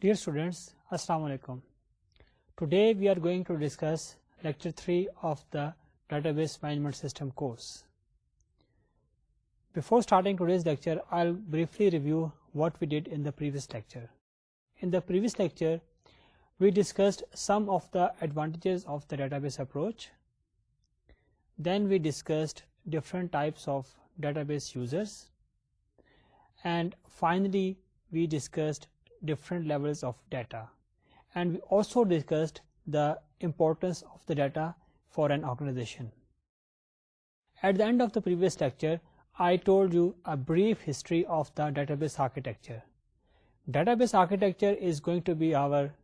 Dear students, Assalamu alaikum. Today we are going to discuss lecture 3 of the database management system course. Before starting today's lecture, I'll briefly review what we did in the previous lecture. In the previous lecture, we discussed some of the advantages of the database approach. Then we discussed different types of database users. And finally, we discussed different levels of data, and we also discussed the importance of the data for an organization. At the end of the previous lecture, I told you a brief history of the database architecture. Database architecture is going to be our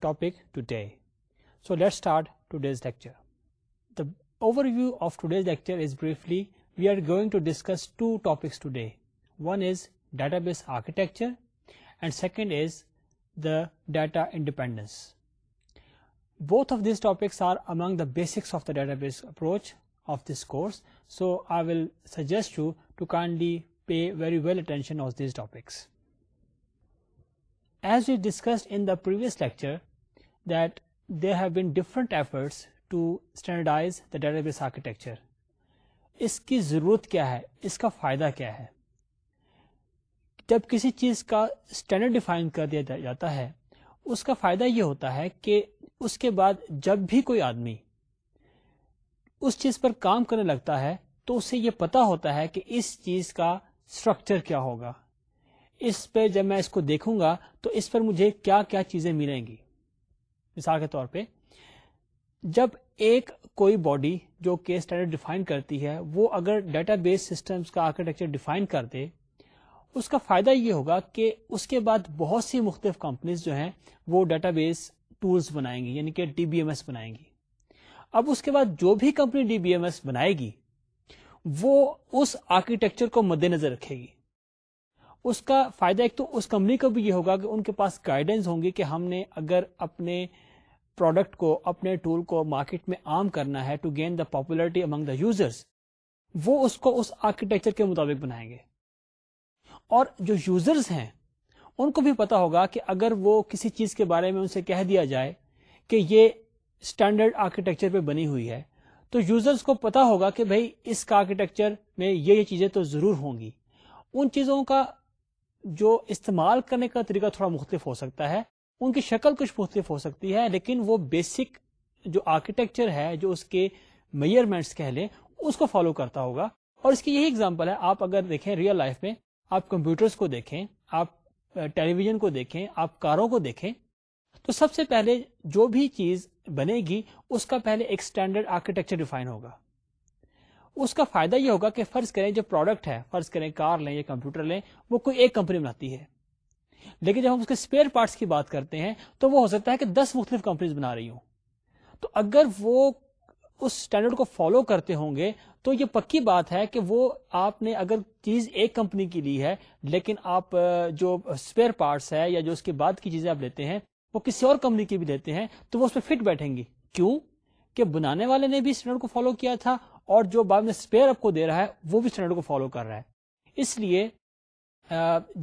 topic today. So let's start today's lecture. The overview of today's lecture is briefly, we are going to discuss two topics today. One is database architecture and second is the data independence both of these topics are among the basics of the database approach of this course so I will suggest you to kindly pay very well attention of these topics as you discussed in the previous lecture that they have been different efforts to standardize the database architecture اس کی ضرورت کیا ہے اس کا فائدہ کیا ہے جب کسی چیز کا اسٹینڈرڈ ڈیفائن کر دیا جاتا ہے اس کا فائدہ یہ ہوتا ہے کہ اس کے بعد جب بھی کوئی آدمی اس چیز پر کام کرنے لگتا ہے تو اسے یہ پتا ہوتا ہے کہ اس چیز کا اسٹرکچر کیا ہوگا اس پہ جب میں اس کو دیکھوں گا تو اس پر مجھے کیا کیا چیزیں ملیں گی مثال کے طور پہ جب ایک کوئی باڈی جو کہ اسٹینڈرڈ ڈیفائن کرتی ہے وہ اگر ڈیٹا بیس سسٹمز کا آرکیٹیکچر ڈیفائن کر دے اس کا فائدہ یہ ہوگا کہ اس کے بعد بہت سی مختلف کمپنیز جو ہیں وہ ڈیٹا بیس ٹولس بنائیں گی یعنی کہ ڈی بی ایم ایس بنائیں گی اب اس کے بعد جو بھی company D B M S بنائے گی وہ اس آرکیٹیکچر کو مد نظر رکھے گی اس کا فائدہ ایک تو اس کمپنی کو بھی یہ ہوگا کہ ان کے پاس گائیڈنس ہوں گی کہ ہم نے اگر اپنے پروڈکٹ کو اپنے ٹول کو مارکیٹ میں عام کرنا ہے to gain the popularity among the users وہ اس کو اس آرکیٹیکچر کے مطابق بنائیں گے اور جو یوزرز ہیں ان کو بھی پتا ہوگا کہ اگر وہ کسی چیز کے بارے میں ان سے کہہ دیا جائے کہ یہ اسٹینڈرڈ آرکیٹیکچر پہ بنی ہوئی ہے تو یوزرز کو پتا ہوگا کہ بھائی اس کا آرکیٹیکچر میں یہ یہ چیزیں تو ضرور ہوں گی ان چیزوں کا جو استعمال کرنے کا طریقہ تھوڑا مختلف ہو سکتا ہے ان کی شکل کچھ مختلف ہو سکتی ہے لیکن وہ بیسک جو آرکیٹیکچر ہے جو اس کے میئرمنٹس کہہ لیں اس کو فالو کرتا ہوگا اور اس کی یہی اگزامپل ہے آپ اگر دیکھیں ریئل لائف میں آپ کمپیوٹرس کو دیکھیں آپ ٹیلی ویژن کو دیکھیں آپ کاروں کو دیکھیں تو سب سے پہلے جو بھی چیز بنے گی اس کا پہلے ایک اسٹینڈرڈ آرکیٹیکچر ڈیفائن ہوگا اس کا فائدہ یہ ہوگا کہ فرض کریں جو پروڈکٹ ہے فرض کریں کار لیں یا کمپیوٹر لیں وہ کوئی ایک کمپنی بناتی ہے لیکن جب ہم اس کے اسپیئر پارٹس کی بات کرتے ہیں تو وہ ہو سکتا ہے کہ دس مختلف کمپنیز بنا رہی ہوں تو اگر وہ اس اسٹینڈرڈ کو فالو کرتے ہوں گے تو یہ پکی بات ہے کہ وہ آپ نے اگر چیز ایک کمپنی کی لی ہے لیکن آپ جو اسپیئر پارٹس ہے یا جو اس کے بعد کی چیزیں آپ لیتے ہیں وہ کسی اور کمپنی کی بھی لیتے ہیں تو وہ اس میں فٹ بیٹھیں گی کیوں کہ بنانے والے نے بھی اسٹینڈرڈ کو فالو کیا تھا اور جو بعد میں اسپیئر آپ کو دے رہا ہے وہ بھی اسٹینڈرڈ کو فالو کر رہا ہے اس لیے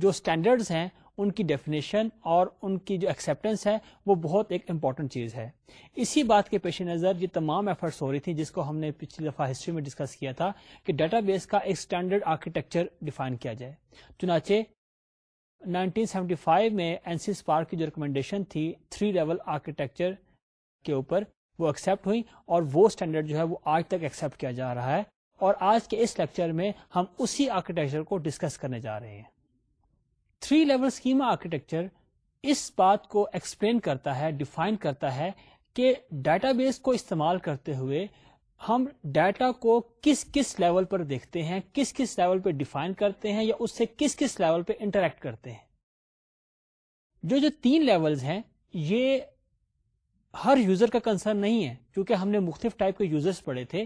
جو اسٹینڈرڈ ہیں ان کی ڈیفینیشن اور ان کی جو ایکسیپٹینس ہے وہ بہت ایک امپورٹنٹ چیز ہے اسی بات کے پیش نظر یہ تمام ایفرٹس ہو رہی تھی جس کو ہم نے پچھلی دفعہ ہسٹری میں ڈسکس کیا تھا کہ ڈیٹا بیس کا ایک اسٹینڈرڈ آرکیٹیکچر ڈیفائن کیا جائے چنانچہ 1975 این سی فائیو کی جو ریکمینڈیشن تھی تھری لیول آرکیٹیکچر کے اوپر وہ ایکسپٹ ہوئی اور وہ اسٹینڈرڈ جو ہے وہ آج تک ایکسپٹ کیا جا رہا ہے اور آج کے اس لیکچر میں ہم اسی آرکیٹیکچر کو ڈسکس کرنے جا رہے ہیں تھری لیول اسکیما آرکیٹیکچر اس بات کو ایکسپلین کرتا ہے ڈیفائن کرتا ہے کہ ڈیٹا بیس کو استعمال کرتے ہوئے ہم ڈیٹا کو کس کس لیول پر دیکھتے ہیں کس کس لیول پہ ڈیفائن کرتے ہیں یا اس سے کس کس لیول پہ انٹریکٹ کرتے ہیں جو جو تین لیولز ہیں یہ ہر یوزر کا کنسرن نہیں ہے کیونکہ ہم نے مختلف ٹائپ کے یوزرز پڑھے تھے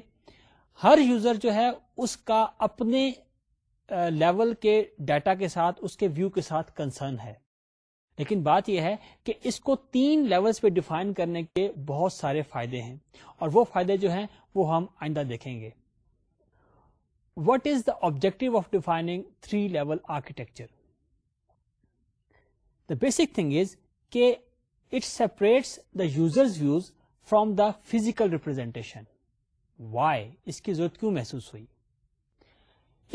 ہر یوزر جو ہے اس کا اپنے لیول کے ڈیٹا کے ساتھ اس کے ویو کے ساتھ کنسرن ہے لیکن بات یہ ہے کہ اس کو تین لیولز پہ ڈیفائن کرنے کے بہت سارے فائدے ہیں اور وہ فائدے جو ہیں وہ ہم آئندہ دیکھیں گے what is the objective of defining three level architecture the basic thing is کہ it separates the users views from the physical representation why اس کی ضرورت کیوں محسوس ہوئی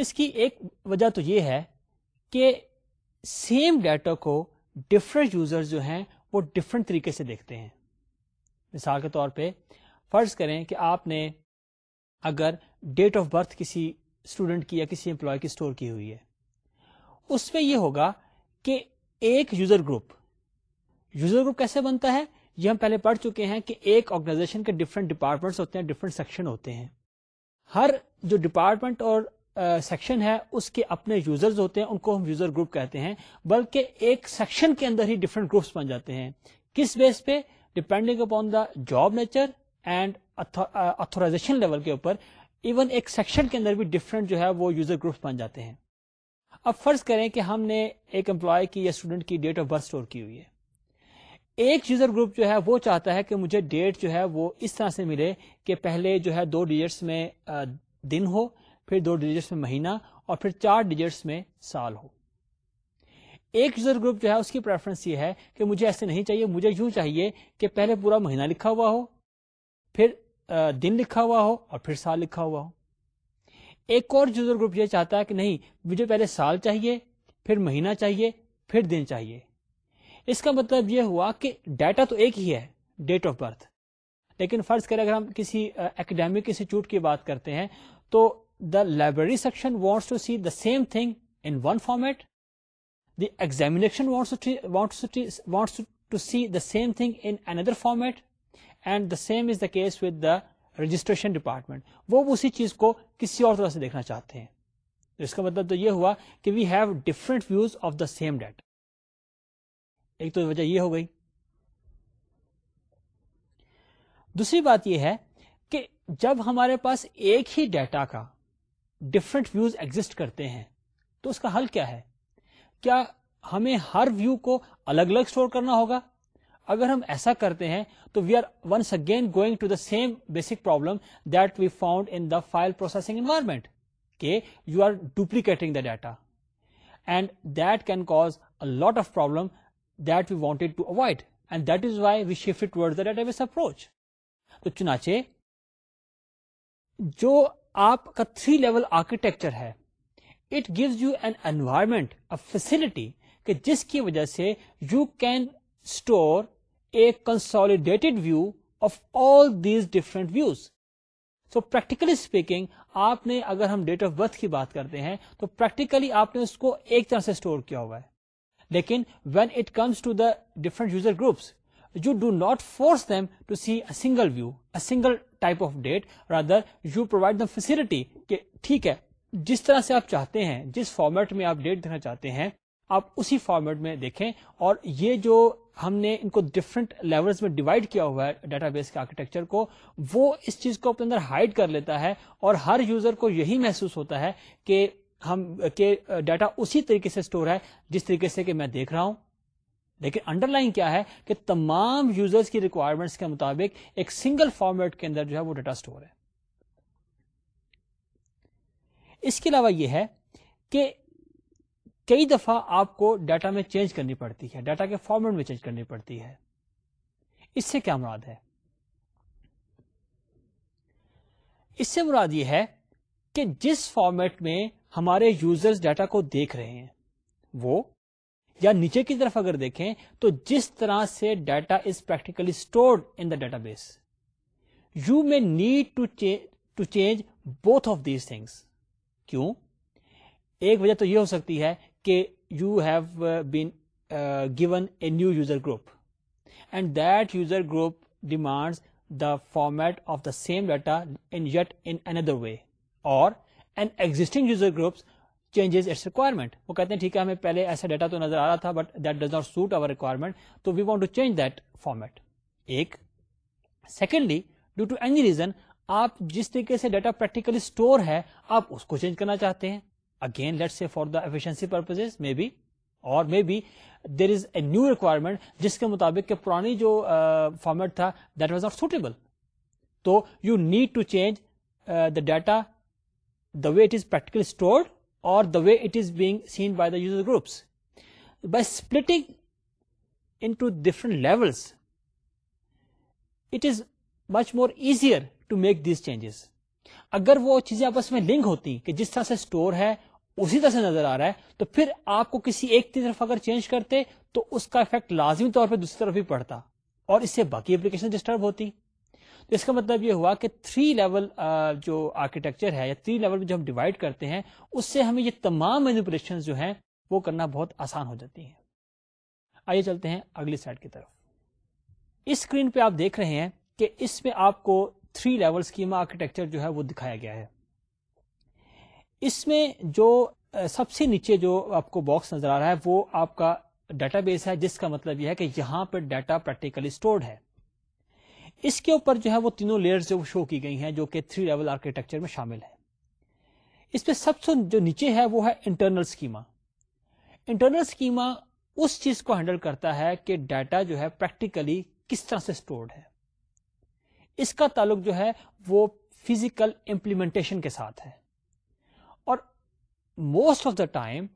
اس کی ایک وجہ تو یہ ہے کہ سیم ڈیٹا کو ڈفرنٹ یوزر جو ہیں وہ ڈفرینٹ طریقے سے دیکھتے ہیں مثال کے طور پہ فرض کریں کہ آپ نے اگر ڈیٹ آف برتھ کسی اسٹوڈنٹ کی یا کسی امپلائی کی اسٹور کی ہوئی ہے اس میں یہ ہوگا کہ ایک یوزر گروپ یوزر گروپ کیسے بنتا ہے یہ ہم پہلے پڑھ چکے ہیں کہ ایک آرگنائزیشن کے ڈفرینٹ ڈپارٹمنٹس ہوتے ہیں ڈفرینٹ سیکشن ہوتے ہیں ہر جو ڈپارٹمنٹ اور سیکشن ہے اس کے اپنے یوزرز ہوتے ہیں ان کو ہم یوزر گروپ کہتے ہیں بلکہ ایک سیکشن کے اندر ہی ڈفرنٹ گروپس بن جاتے ہیں کس بیس پہ depending upon the job nature and level کے اوپر ایون ایک سیکشن کے اندر بھی ڈفرینٹ جو ہے وہ یوزر گروپس بن جاتے ہیں اب فرض کریں کہ ہم نے ایک امپلائی کی یا اسٹوڈنٹ کی ڈیٹ آف برتھ اسٹور کی ہوئی ہے ایک یوزر گروپ جو ہے وہ چاہتا ہے کہ مجھے ڈیٹ جو ہے وہ اس طرح سے ملے کہ پہلے جو ہے دو ڈیئرس میں دن ہو پھر دو ڈیجٹس میں مہینہ اور پھر چار ڈیجٹس میں سال ہو ایک یوزر گروپ جو ہے اس کی پریفرنس یہ ہے کہ مجھے ایسے نہیں چاہیے مجھے یوں چاہیے کہ پہلے پورا مہینہ لکھا ہوا ہو پھر دن لکھا ہوا ہو اور پھر سال لکھا ہوا ہو ایک اور یوزر گروپ یہ چاہتا ہے کہ نہیں مجھے پہلے سال چاہیے پھر مہینہ چاہیے پھر دن چاہیے اس کا مطلب یہ ہوا کہ ڈیٹا تو ایک ہی ہے ڈیٹ آف برتھ لیکن فرض کریں اگر ہم کسی اکیڈیمک انسٹیٹیوٹ کی بات کرتے ہیں تو the library section wants to see the same thing in one format the examination wants to see the same thing another format and the same is the case with the registration department وہ اسی چیز کو کسی اور طرح سے دیکھنا چاہتے ہیں اس کا مطلب تو یہ ہوا کہ we have different views of the same data ایک تو وجہ یہ ہو گئی دوسری بات یہ ہے کہ جب ہمارے پاس ایک ہی ڈیٹا کا ڈفرنٹ ویوز ایگزٹ کرتے ہیں تو اس کا حل کیا ہے کیا ہمیں ہر ویو کو الگ الگ اسٹور کرنا ہوگا اگر ہم ایسا کرتے ہیں تو we are once again going to the same basic problem that we found in the file processing environment کہ you are duplicating the data and that can cause a lot of problem that we wanted to avoid and that is why we shift the database approach تو چنانچے جو آپ کا three level architecture ہے it gives you an environment جس کی وجہ سے you can store a consolidated view of all these different views so practically speaking آپ نے اگر ہم ڈیٹ آف برتھ کی بات کرتے ہیں تو پریکٹیکلی آپ نے اس کو ایک طرح سے اسٹور کیا ہوا ہے لیکن when it comes to the different user groups you do not force them to see single view اگل type of data rather you provide them facility کہ ٹھیک ہے جس طرح سے آپ چاہتے ہیں جس فارمیٹ میں آپ ڈیٹ دیکھنا چاہتے ہیں آپ اسی فارمیٹ میں دیکھیں اور یہ جو ہم نے ان کو ڈفرنٹ لیول میں ڈیوائڈ کیا ہوا ہے ڈیٹا بیس کے آرکیٹیکچر کو وہ اس چیز کو اپنے اندر ہائڈ کر لیتا ہے اور ہر یوزر کو یہی محسوس ہوتا ہے کہ ہم کہ ڈیٹا اسی طریقے سے اسٹور ہے جس طریقے سے کہ میں دیکھ رہا ہوں لیکن انڈر لائن کیا ہے کہ تمام یوزرز کی ریکوائرمنٹس کے مطابق ایک سنگل فارمیٹ کے اندر جو ہے وہ ڈیٹا اسٹور ہے اس کے علاوہ یہ ہے کہ کئی دفعہ آپ کو ڈیٹا میں چینج کرنی پڑتی ہے ڈیٹا کے فارمیٹ میں چینج کرنی پڑتی ہے اس سے کیا مراد ہے اس سے مراد یہ ہے کہ جس فارمیٹ میں ہمارے یوزرز ڈیٹا کو دیکھ رہے ہیں وہ یا نیچے کی طرف اگر دیکھیں تو جس طرح سے data is practically stored in the database you may need to to change both of these things کیوں ایک وجہ تو یہ ہو سکتی ہے کہ you have been given a new user group and that user group demands the format of the same data in yet in another way or and existing user groups changes its requirement وہ کہتے ہیں ٹھیک ہے ہمیں پہلے ایسا data تو نظر آ رہا تھا but that does not suit our requirement so we want to change that format ایک secondly due to any reason آپ جس طریقے سے ڈیٹا پریکٹیکلی اسٹور ہے آپ اس کو چینج کرنا چاہتے ہیں again let see for the efficiency purpose may be or may be there is a new requirement جس کے مطابق کہ پرانی جو فارمیٹ تھا that was not suitable so you need to change the data the way it is practically stored the way it is being groups. By the user groups by it is much more easier to make these changes اگر وہ چیزیں آپس میں link ہوتی کہ جس طرح سے اسٹور ہے اسی طرح سے نظر آ رہا ہے تو پھر آپ کو کسی ایک کی طرف اگر چینج کرتے تو اس کا افیکٹ لازمی طور پہ دوسری طرف ہی پڑتا اور اس سے باقی اپلیکیشن ڈسٹرب ہوتی اس کا مطلب یہ ہوا کہ تھری لیول جو آرکیٹیکچر ہے یا تھری لیول جو ہم ڈیوائڈ کرتے ہیں اس سے ہمیں یہ تمام مینوپولیشن جو ہیں وہ کرنا بہت آسان ہو جاتی ہیں آئیے چلتے ہیں اگلی سائڈ کی طرف اس اسکرین پہ آپ دیکھ رہے ہیں کہ اس میں آپ کو تھری لیول اسکیما آرکیٹیکچر جو ہے وہ دکھایا گیا ہے اس میں جو سب سے نیچے جو آپ کو باکس نظر آ رہا ہے وہ آپ کا ڈیٹا بیس ہے جس کا مطلب یہ ہے کہ یہاں پہ ڈیٹا پریکٹیکلی اسٹورڈ ہے اس کے اوپر جو ہے وہ تینوں لیئر جو شو کی گئی ہیں جو کہ تھری لیول آرکیٹیکچر میں شامل ہے اس پہ سب سے جو نیچے ہے وہ ہے انٹرنل اسکیما انٹرنل اسکیما اس چیز کو ہینڈل کرتا ہے کہ ڈیٹا جو ہے پریکٹیکلی کس طرح سے اسٹورڈ ہے اس کا تعلق جو ہے وہ فزیکل امپلیمنٹیشن کے ساتھ ہے اور most of the time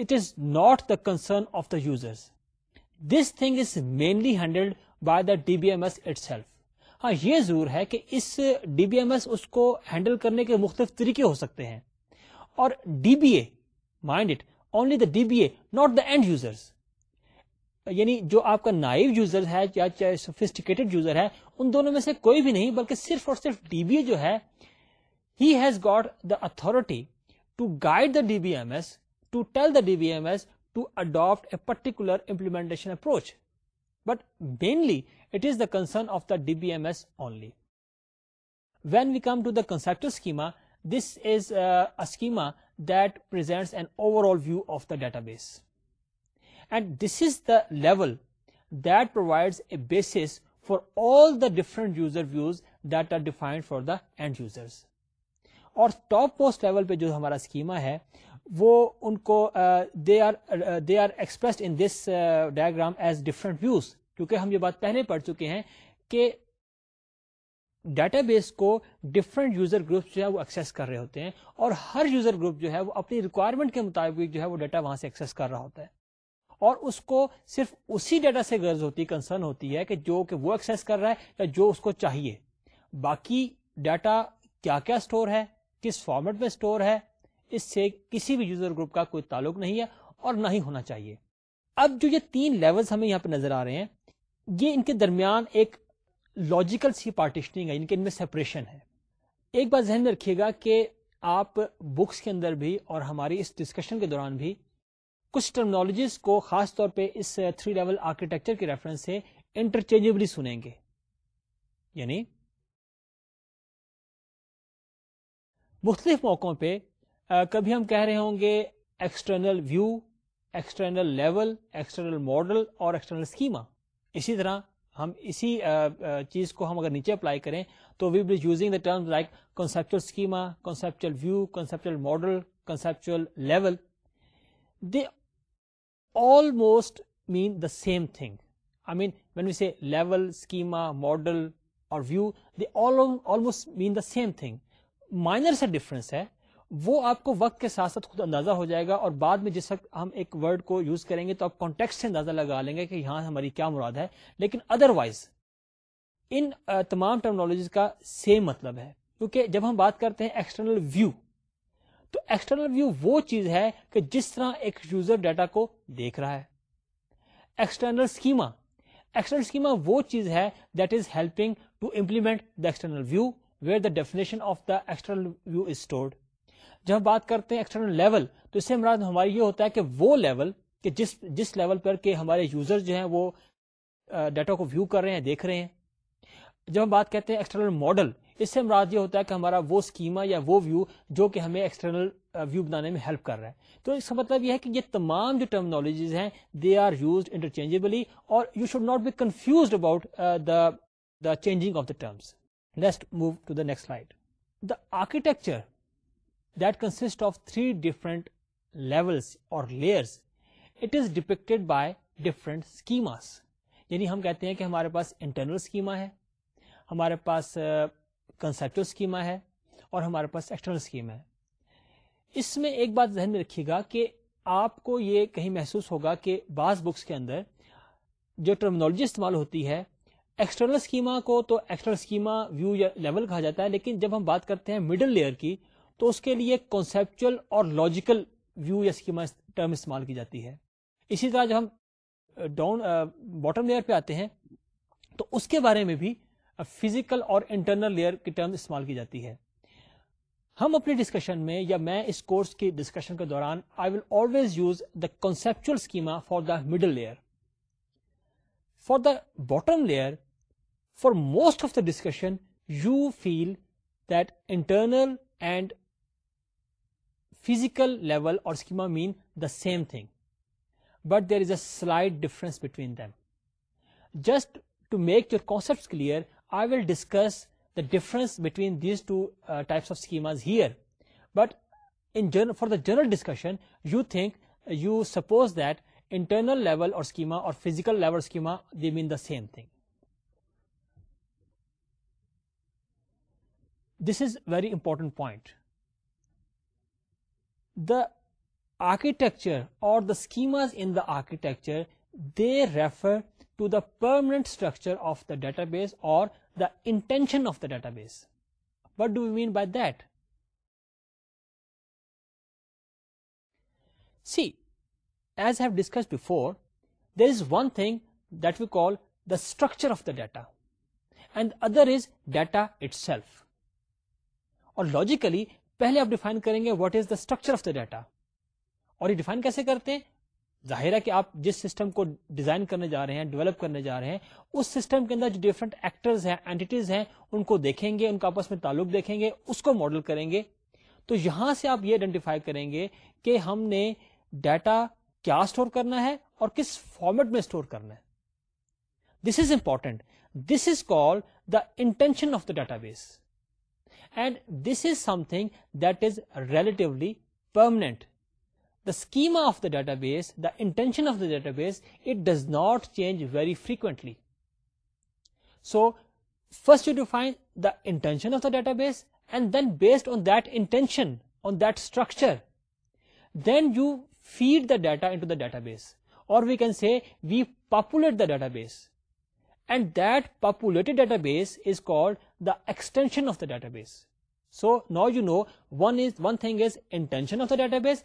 it is not the concern of the users this thing is mainly handled by the D B M S itself ہاں یہ ضرور ہے کہ اس ڈی بی ایم ایس اس کو ہینڈل کرنے کے مختلف طریقے ہو سکتے ہیں اور D B A mind it only the D B A not the end user یعنی جو آپ کا نائب یوزر ہے یا چاہے سوفیسٹیکیٹڈ یوزر ہے ان دونوں میں سے کوئی بھی نہیں بلکہ صرف اور صرف ڈی بی اے جو ہے ہی has got the authority to guide the D B M S to tell the D B M S to adapt a particular implementation approach mainly it is the concern of the D B M S only when we come to داسٹا this is a schema presents an overall view of the database and this is the level دووائڈ a base for all the different user views that are defined for the end user اور top most level پہ جو ہمارا schema وہ ان کو are express in this diagram as different views کیونکہ ہم یہ بات پہلے پڑھ چکے ہیں کہ ڈیٹا بیس کو ڈفرنٹ یوزر گروپ جو ہے وہ ایکسیس کر رہے ہوتے ہیں اور ہر یوزر گروپ جو ہے وہ اپنی ریکوائرمنٹ کے مطابق جو ہے وہ ڈیٹا وہاں سے ایکسس کر رہا ہوتا ہے اور اس کو صرف اسی ڈیٹا سے غرض ہوتی کنسرن ہوتی ہے کہ جو کہ وہ ایکسیس کر رہا ہے یا جو اس کو چاہیے باقی ڈیٹا کیا کیا اسٹور ہے کس فارمیٹ میں اسٹور ہے اس سے کسی بھی یوزر گروپ کا کوئی تعلق نہیں ہے اور نہ ہی ہونا چاہیے اب جو یہ تین لیولز ہمیں یہاں پہ نظر آ رہے ہیں یہ ان کے درمیان ایک لاجیکل سی پارٹیشننگ ہے ان میں سپریشن ہے ایک بات ذہن میں رکھیے گا کہ آپ بکس کے اندر بھی اور ہماری اس ڈسکشن کے دوران بھی کچھ ٹرمنالوجیز کو خاص طور پہ اس تھری لیول آرکیٹیکچر کے ریفرنس سے انٹرچینجبلی سنیں گے یعنی مختلف موقعوں پہ کبھی ہم کہہ رہے ہوں گے external view external level external model اور ایکسٹرنل اسکیما اسی طرح ہم اسی چیز کو ہم اگر نیچے اپلائی کریں تو we will using the term like conceptual schema conceptual view conceptual model conceptual level they almost mean the same thing I mean when we see level schema model اور view they almost mean the same thing minor سا difference ہے وہ آپ کو وقت کے ساتھ ساتھ خود اندازہ ہو جائے گا اور بعد میں جس وقت ہم ایک ورڈ کو یوز کریں گے تو آپ کانٹیکٹ سے اندازہ لگا لیں گے کہ یہاں ہماری کیا مراد ہے لیکن ادروائز ان تمام ٹرمنالوجیز کا سیم مطلب ہے کیونکہ جب ہم بات کرتے ہیں ایکسٹرنل ویو تو ایکسٹرنل ویو وہ چیز ہے کہ جس طرح ایک یوزر ڈیٹا کو دیکھ رہا ہے ایکسٹرنل ایکسٹرنل اسکیما وہ چیز ہے that is helping to implement the external view where the definition of the external view is stored جب ہم بات کرتے ہیں ایکسٹرنل لیول تو اس سے مراد ہماری یہ ہوتا ہے کہ وہ لیول کہ جس جس لیول پر کہ ہمارے یوزر جو ہیں وہ ڈیٹا کو ویو کر رہے ہیں دیکھ رہے ہیں جب ہم بات کہتے ہیں ایکسٹرنل ماڈل اس سے مراد یہ ہوتا ہے کہ ہمارا وہ اسکیما یا وہ ویو جو کہ ہمیں ایکسٹرنل ویو بنانے میں ہیلپ کر رہا ہے تو اس کا مطلب یہ ہے کہ یہ تمام جو ٹرمنالوجیز ہیں دے آر یوز انٹرچینجبلی اور you should not be confused about changing of the terms next move to the next the architecture layers by by schemas یعنی ہم کہتے ہیں کہ ہمارے پاس انٹرنل اسکیما ہے ہمارے پاس کنسپٹو اسکیما ہے اور ہمارے پاس ایکسٹرنل ہے اس میں ایک بات ذہن میں رکھیے گا کہ آپ کو یہ کہیں محسوس ہوگا کہ بعض بکس کے اندر جو ٹرمنالوجی استعمال ہوتی ہے ایکسٹرنل اسکیما کو تو ایکسٹرنل اسکیما ویو یا لیول کہا جاتا ہے لیکن جب ہم بات کرتے ہیں مڈل لیئر کی تو اس کے لیے کانسیپچل اور لاجیکل ویو یا اسکیما ٹرم استعمال کی جاتی ہے اسی طرح جب ہم ڈاؤن باٹم لیئر پہ آتے ہیں تو اس کے بارے میں بھی فزیکل uh, اور انٹرنل لیئر کی ٹرم استعمال کی جاتی ہے ہم اپنے ڈسکشن میں یا میں اس کورس کی ڈسکشن کے دوران I will always use the conceptual schema for the middle layer for the bottom layer for most of the discussion you feel that internal and physical level or schema mean the same thing, but there is a slight difference between them. Just to make your concepts clear, I will discuss the difference between these two uh, types of schemas here, but in general, for the general discussion, you suppose that internal level or schema or physical level schema, they mean the same thing. This is very important point the architecture or the schemas in the architecture, they refer to the permanent structure of the database or the intention of the database. What do we mean by that? See, as I have discussed before, there is one thing that we call the structure of the data, and the other is data itself. Or logically, پہلے آپ define کریں گے what is the structure of the data اور یہ define کیسے کرتے ہیں ظاہر ہے کہ آپ جس سسٹم کو ڈیزائن کرنے جا رہے ہیں ڈیولپ کرنے جا رہے ہیں اس سسٹم کے اندر جو ڈفرنٹ ایکٹرز ہیں اینٹیز ہیں ان کو دیکھیں گے ان کا آپس میں تعلق دیکھیں گے اس کو ماڈل کریں گے تو یہاں سے آپ یہ آئیڈینٹیفائی کریں گے کہ ہم نے ڈیٹا کیا اسٹور کرنا ہے اور کس فارمیٹ میں اسٹور کرنا ہے this is important this is called the intension of the database and this is something that is relatively permanent. The schema of the database, the intention of the database, it does not change very frequently. So first you define the intention of the database, and then based on that intention, on that structure, then you feed the data into the database, or we can say we populate the database, and that populated database is called the extension of the database. So now you know one thing is intention of the database,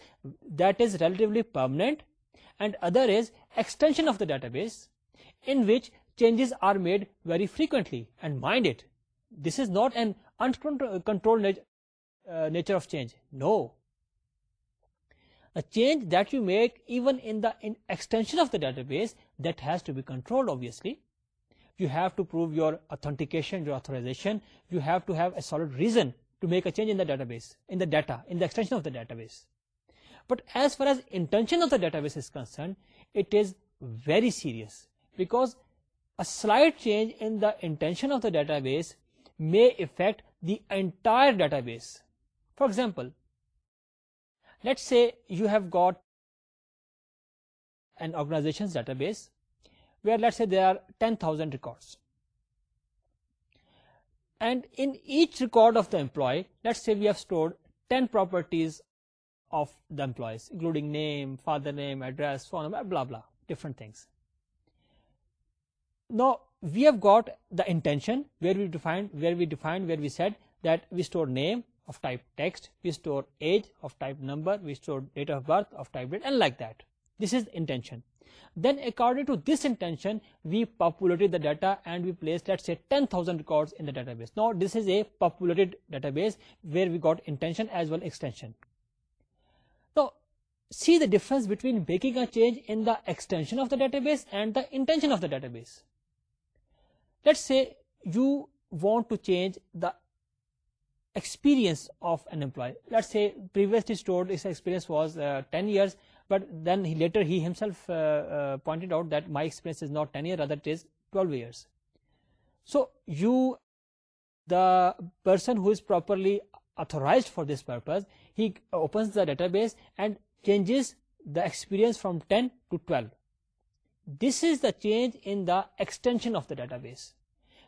that is relatively permanent, and other is extension of the database, in which changes are made very frequently. And mind it, this is not an uncontrolled uh, nature of change. No, a change that you make even in the extension of the database, that has to be controlled obviously, you have to prove your authentication, your authorization. You have to have a solid reason to make a change in the database, in the data, in the extension of the database. But as far as intention of the database is concerned, it is very serious, because a slight change in the intention of the database may affect the entire database. For example, let's say you have got an organization's database let's say ten thousand record recording got the intension where we define where we defined where we set we store name of type text we store age of type number we store date of birth date and like that this is intension ڈیٹاڈاسن see the difference between making a change intension of the database and database so want to change داسپیریئنسلیئنس was ten years But then later he himself uh, uh, pointed out that my experience is not 10 years, rather it is 12 years. So the person who is properly authorized for this purpose, he opens the database and changes the experience from 10 to 12. This is the change in the extension of the database.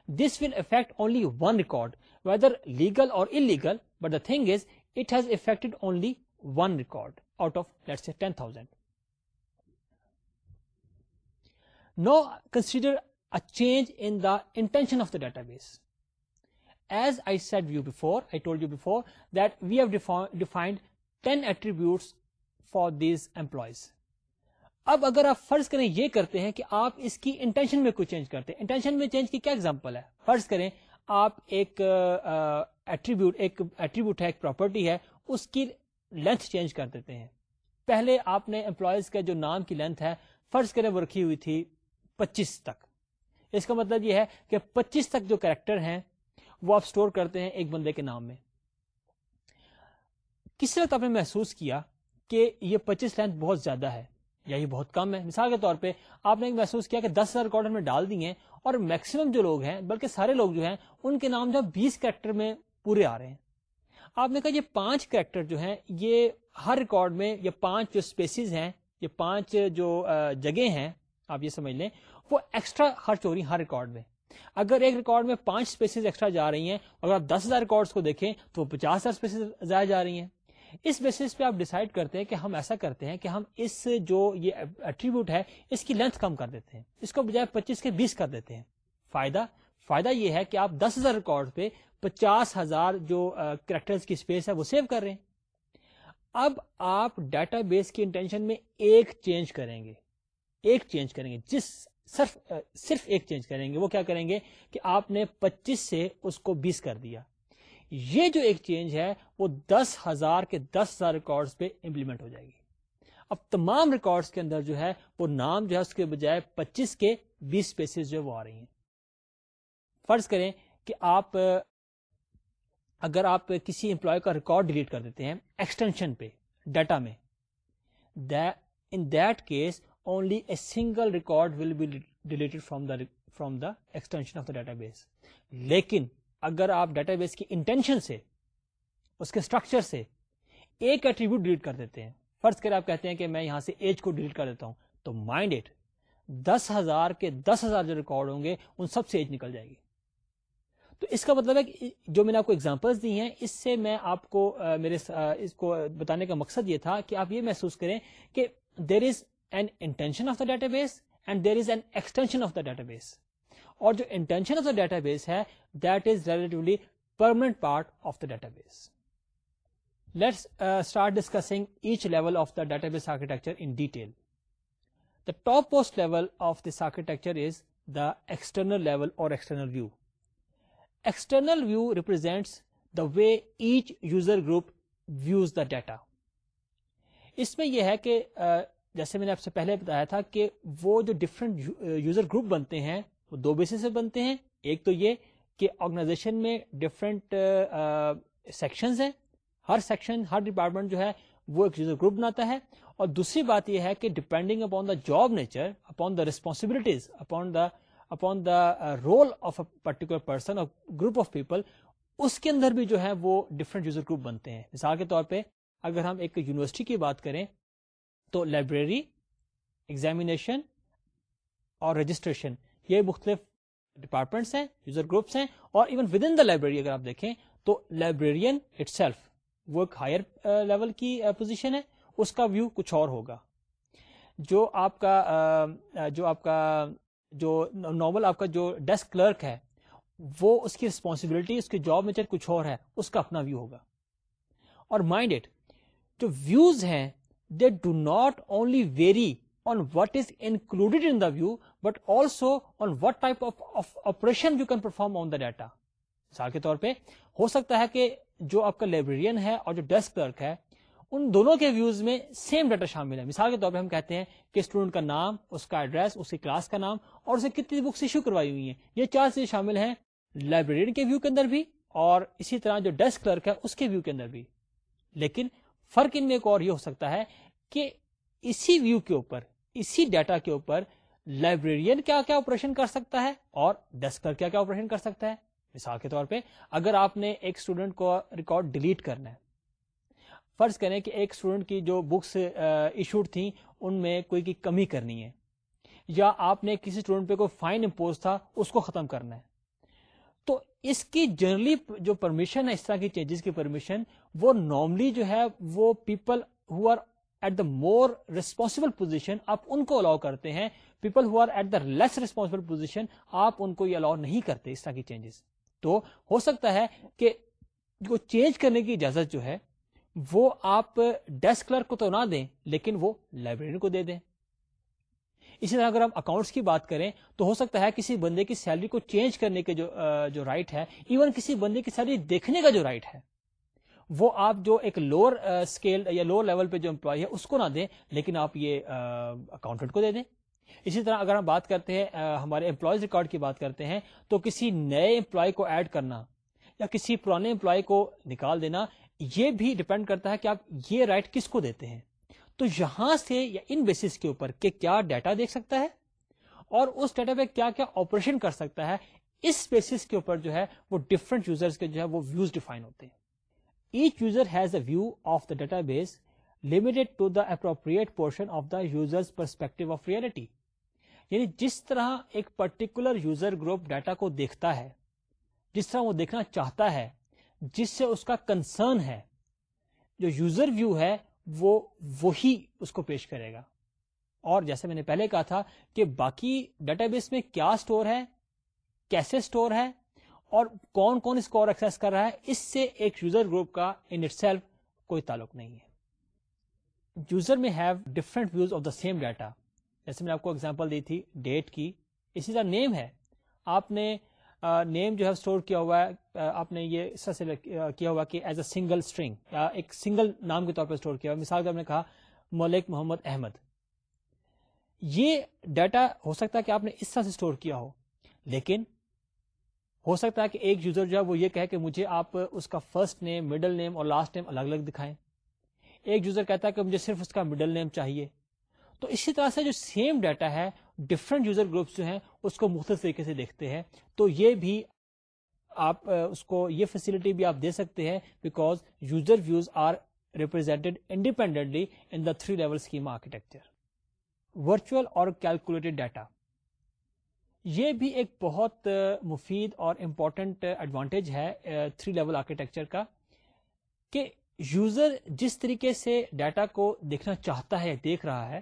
This will affect only one record, whether legal or illegal, but the thing is, it has affected only one record. Out of let's say ten thousand now consider a change in the intension of the database as I said I told you before that we have defined ten attributes for these employees اب اگر آپ فرض کریں یہ کرتے ہیں کہ آپ اس کی انٹینشن میں کوئی چینج کرتے ہیں انٹینشن میں چینج کی کیا ایگزامپل ہے فرض کریں آپ ایک ایٹریبیوٹ ایک ایٹریبیوٹ ہے ایک پراپرٹی ہے اس کی لینتھ چینج کر دیتے ہیں پہلے آپ نے امپلائیز کے جو نام کی لینتھ ہے فرض کریں وہ رکھی ہوئی تھی پچیس تک اس کا مطلب یہ ہے کہ پچیس تک جو کریکٹر ہیں وہ آپ سٹور کرتے ہیں ایک بندے کے نام میں کس وقت آپ نے محسوس کیا کہ یہ پچیس لینتھ بہت زیادہ ہے یا یہ بہت کم ہے مثال کے طور پہ آپ نے محسوس کیا کہ دس ہزار ریکارڈ میں ڈال دی اور میکسیمم جو لوگ ہیں بلکہ سارے لوگ جو ہیں ان کے نام جو بیس کریکٹر میں پورے آ رہے ہیں آپ نے کہا یہ پانچ کریکٹر جو ہیں یہ ہر ریکارڈ میں یہ پانچ جو اسپیسیز ہیں یہ پانچ جو جگہ ہیں آپ یہ سمجھ لیں وہ ایکسٹرا خرچ ہو رہی ہر ریکارڈ میں اگر ایک ریکارڈ میں پانچ اسپیسیز ایکسٹرا جا رہی ہیں اگر آپ دس ہزار ریکارڈ کو دیکھیں تو پچاس ہزار اسپیسیز ضائع جا رہی ہیں اس بیسس پہ آپ ڈیسائیڈ کرتے ہیں کہ ہم ایسا کرتے ہیں کہ ہم اس جو یہ ایٹریبیوٹ ہے اس کی لینتھ کم کر دیتے ہیں اس کو بجائے پچیس کے بیس کر دیتے ہیں فائدہ فائدہ یہ ہے کہ آپ دس ہزار ریکارڈ پہ پچاس ہزار جو کریکٹر کی اسپیس ہے وہ سیو کر رہے ہیں اب آپ ڈیٹا بیس کی انٹینشن میں ایک چینج کریں گے ایک چینج کریں گے جس صرف صرف ایک چینج کریں گے وہ کیا کریں گے کہ آپ نے پچیس سے اس کو بیس کر دیا یہ جو ایک چینج ہے وہ دس ہزار کے دس ہزار ریکارڈ پہ امپلیمنٹ ہو جائے گی اب تمام ریکارڈ کے اندر جو ہے وہ نام جو ہے اس کے بجائے پچیس کے بیس پیسز جو ہے وہ آ رہی ہیں فرض کریں کہ آپ اگر آپ کسی امپلائی کا ریکارڈ ڈیلیٹ کر دیتے ہیں ایکسٹینشن پہ ڈیٹا میں in that case only a single record will be deleted from the from the extension of the database لیکن اگر آپ ڈیٹا بیس کی انٹینشن سے اس کے اسٹرکچر سے ایک ایٹریبیوٹ ڈیلیٹ کر دیتے ہیں فرض کر آپ کہتے ہیں کہ میں یہاں سے ایج کو ڈیلیٹ کر دیتا ہوں تو مائنڈ ایٹ دس ہزار کے دس ہزار جو ریکارڈ ہوں گے ان سب سے ایج نکل جائے گی تو اس کا مطلب ہے کہ جو میں نے آپ کو اگزامپل دی ہیں اس سے میں آپ کو میرے اس کو بتانے کا مقصد یہ تھا کہ آپ یہ محسوس کریں کہ there is an intension of the database and there is an extension of the database اور جو intension of the database ہے that is relatively permanent part of the database let's start discussing each level of the database architecture in detail the top most level of this architecture is the external level اور external view external view represents the way each user group views the data اس میں یہ ہے کہ جیسے میں نے آپ سے پہلے بتایا تھا کہ وہ جو ڈفرنٹ یوزر گروپ بنتے ہیں وہ دو بیسس سے بنتے ہیں ایک تو یہ کہ آرگنائزیشن میں ڈفرینٹ سیکشن ہیں ہر سیکشن ہر ڈپارٹمنٹ جو ہے وہ ایک یوزر گروپ بناتا ہے اور دوسری بات یہ ہے کہ depending upon the job nature upon the responsibilities upon the upon the role of a particular person اور گروپ آف پیپل اس کے اندر بھی جو ہے وہ ڈفرینٹ یوزر گروپ بنتے ہیں مثال کے طور پہ اگر ہم ایک یونیورسٹی کی بات کریں تو لائبریری ایگزامینیشن اور رجسٹریشن یہ مختلف ڈپارٹمنٹس ہیں یوزر گروپس ہیں اور even with in the library اگر آپ دیکھیں تو لائبریرین اٹ سیلف وہ ایک ہائر لیول کی پوزیشن uh, ہے اس کا ویو کچھ اور ہوگا جو آپ کا uh, uh, جو آپ کا جو نارمل آپ کا جو ڈیسک کلرک ہے وہ اس کی رسپانسبلٹی اس کی جاب نیچر کچھ اور ہے اس کا اپنا ویو ہوگا اور مائنڈ اٹ جو ویوز ہیں they do not only vary on what is included in the view but also on what type of operation you can perform on the data مثال کے طور پہ ہو سکتا ہے کہ جو آپ کا لائبریرین ہے اور جو ڈیسک کلرک ہے ان دونوں کے ویوز میں سیم ڈیٹا شامل ہے مثال کے طور پہ ہم کہتے ہیں کہ اسٹوڈنٹ کا نام اس کا ایڈریس اس کی کلاس کا نام اور اسے کتنی بکس ایشو کروائی ہوئی ہیں یہ چار چیزیں شامل ہیں لائبریرین کے ویو کے اندر بھی اور اسی طرح جو ڈیسک کلرک ہے اس کے ویو کے اندر بھی لیکن فرق ان میں ایک اور یہ ہو سکتا ہے کہ اسی ویو کے اوپر اسی ڈیٹا کے اوپر لائبریرین کیا کیا آپریشن کر سکتا ہے اور ڈیسک کلر کیا کیا آپریشن کر سکتا ہے مثال کے طور پہ اگر آپ نے ایک اسٹوڈنٹ کو ریکارڈ ڈیلیٹ کرنا ہے فرض کریں کہ ایک اسٹوڈنٹ کی جو بکس ایشوڈ تھیں ان میں کوئی کی کمی کرنی ہے یا آپ نے کسی اسٹوڈنٹ پہ کوئی فائن امپوز تھا اس کو ختم کرنا ہے تو اس کی جنرلی جو پرمیشن ہے اس طرح کی چینجز کی پرمیشن وہ نارملی جو ہے وہ people who are at the more responsible position آپ ان کو الاؤ کرتے ہیں people who are at the less responsible position آپ ان کو یہ الاؤ نہیں کرتے اس طرح کی چینجز تو ہو سکتا ہے کہ چینج کرنے کی اجازت جو ہے وہ آپ ڈیسک کلرک کو تو نہ دیں لیکن وہ لائبریری کو دے دیں اسی طرح اگر ہم اکاؤنٹس کی بات کریں تو ہو سکتا ہے کسی بندے کی سیلری کو چینج کرنے کے جو رائٹ ہے ایون کسی بندے کی سیلری دیکھنے کا جو رائٹ ہے وہ آپ جو ایک لوور اسکیل یا لوور لیول پہ جو امپلائی ہے اس کو نہ دیں لیکن آپ یہ اکاؤنٹنٹ کو دے دیں اسی طرح اگر ہم بات کرتے ہیں ہمارے امپلائیز ریکارڈ کی بات کرتے ہیں تو کسی نئے امپلائی کو ایڈ کرنا یا کسی پرانے امپلائی کو نکال دینا یہ بھی ڈپینڈ کرتا ہے کہ آپ یہ رائٹ کس کو دیتے ہیں تو یہاں سے یا ان بیس کے اوپر کہ کیا ڈیٹا دیکھ سکتا ہے اور اس ڈیٹا پہ کیا کیا آپریشن کر سکتا ہے اس بیس کے اوپر جو ہے وہ ڈفرنٹ یوزر جو ہے وہ ویوز ڈیفائن ہوتے ہیں each user has a view of the database limited to the appropriate portion of the user perspective of reality یعنی جس طرح ایک پرٹیکولر یوزر گروپ ڈیٹا کو دیکھتا ہے جس طرح وہ دیکھنا چاہتا ہے جس سے اس کا کنسرن ہے جو یوزر ویو ہے وہ وہی اس کو پیش کرے گا اور جیسے میں نے پہلے کہا تھا کہ باقی ڈیٹا بیس میں کیا سٹور ہے کیسے سٹور ہے اور کون کون اس کو اور ایکس کر رہا ہے اس سے ایک یوزر گروپ کا ان اٹ سیلف کوئی تعلق نہیں ہے user may have different views of the same data جیسے میں نے آپ کو اگزامپل دی تھی ڈیٹ کی اسی طرح نیم ہے آپ نے نیم جو ہے اسٹور کیا ہوا ہے آپ نے یہ اس طرح سے کیا ہوا کہ ایز اے سنگل اسٹرنگ ایک سنگل نام کے طور پہ مثال کے نے کہا ملک محمد احمد یہ ڈیٹا ہو سکتا ہے کہ آپ نے اس طرح سے اسٹور کیا ہو لیکن ہو سکتا ہے کہ ایک یوزر جو ہے وہ یہ کہ مجھے آپ اس کا فرسٹ نیم مڈل نیم اور لاسٹ نیم الگ الگ دکھائیں ایک یوزر کہتا ہے کہ مجھے صرف اس کا مڈل نیم چاہیے تو اسی طرح سے جو سیم ڈیٹا ہے ڈفرنٹ یوزر گروپس جو ہیں اس کو مختلف طریقے سے دیکھتے ہیں تو یہ بھی آپ اس کو یہ فیسلٹی بھی آپ دے سکتے ہیں because user views are represented independently in the three level architecture virtual اور کیلکولیٹڈ ڈیٹا یہ بھی ایک بہت مفید اور امپورٹنٹ ایڈوانٹیج ہے تھری لیول آرکیٹیکچر کا کہ یوزر جس طریقے سے ڈیٹا کو دیکھنا چاہتا ہے دیکھ رہا ہے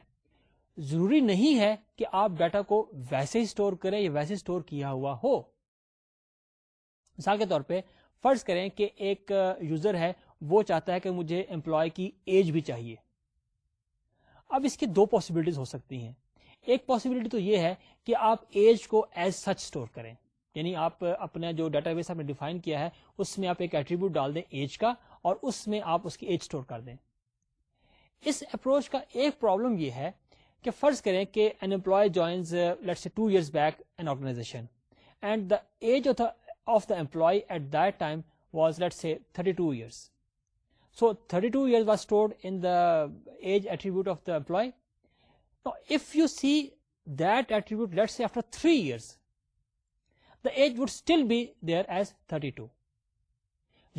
ضروری نہیں ہے کہ آپ ڈیٹا کو ویسے ہی اسٹور کریں یا ویسے اسٹور کیا ہوا ہو مثال کے طور پہ فرض کریں کہ ایک یوزر ہے وہ چاہتا ہے کہ مجھے امپلائی کی ایج بھی چاہیے اب اس کی دو پاسبلٹیز ہو سکتی ہیں ایک پاسبلٹی تو یہ ہے کہ آپ ایج کو ایز سچ اسٹور کریں یعنی آپ اپنا جو ڈیٹا بیس آپ نے ڈیفائن کیا ہے اس میں آپ ایک ایٹریبیوٹ ڈال دیں ایج کا اور اس میں آپ اس کی ایج اسٹور کر دیں اس اپروچ کا ایک پرابلم یہ ہے کہ فرض کریں کہ an employee joins let's say two years back an organization and the age of the employee at that time was let's thirty two years so thirty two year age attribute of the employee if you see that attribute let's say after three years the age would still be there as thirty two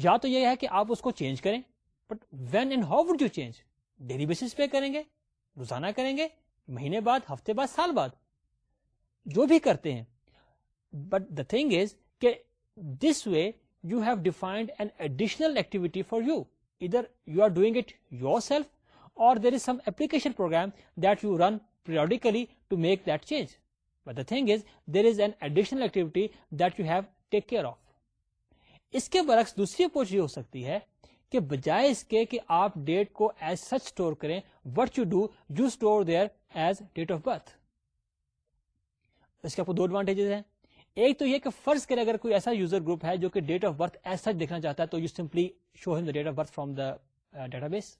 یا تو یہ ہے کہ آپ اس کو change کریں but when and how would you change daily base پہ کریں گے روزانہ کریں گے مہینے بعد ہفتے بعد سال بعد جو بھی کرتے ہیں بٹ دا تھنگ از کہ this way you have defined an additional activity for you either you are doing it yourself or there is some application program that you run periodically to make that change but the thing is there is an additional activity that you have take care of اس کے برعکس دوسری approach یہ ہو سکتی ہے کہ بجائے اس کے کہ آپ ڈیٹ کو ایز سچ اسٹور کریں what you do you store there as date of birth اس کے آپ کو دو ایڈوانٹیجز ہیں ایک تو یہ کہ فرض کریں اگر کوئی ایسا یوزر گروپ ہے جو کہ date of birth as such دیکھنا چاہتا ہے تو you simply show them the date of birth from the database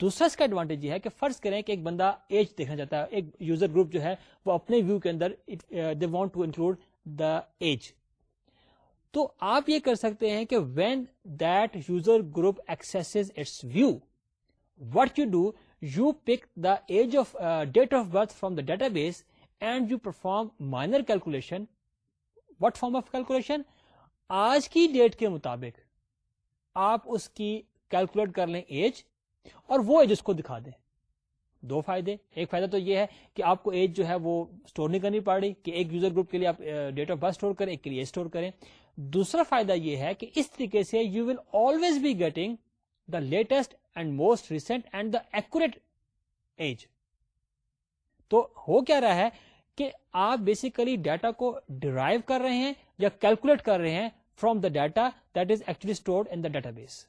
دوسرا اس کا ایڈوانٹیج یہ ہے کہ فرض کریں کہ ایک بندہ ایج دیکھنا چاہتا ہے ایک یوزر گروپ جو ہے وہ اپنے ویو کے اندر they want to include the age تو آپ یہ کر سکتے ہیں کہ when that user group access its view what you do you pick the age of date of birth from the database and you perform minor calculation what form of calculation آج کی date کے مطابق آپ اس کی calculate کر لیں age اور وہ ایج اس کو دکھا دیں دو فائدے ایک فائدہ تو یہ ہے کہ آپ کو ایج جو ہے وہ اسٹور نہیں کرنی پڑ رہی کہ ایک یوزر گروپ کے لیے آپ ڈیٹ آف برتھ اسٹور کریں ایک کے لیے اسٹور کریں دوسرا فائدہ یہ ہے کہ اس طریقے سے you will always be getting latest and most recent and داوریٹ age تو ہو کیا رہا ہے کہ آپ بیسیکلی ڈیٹا کو ڈرائیو کر رہے ہیں یا کیلکولیٹ کر رہے ہیں from the data that is actually stored in the database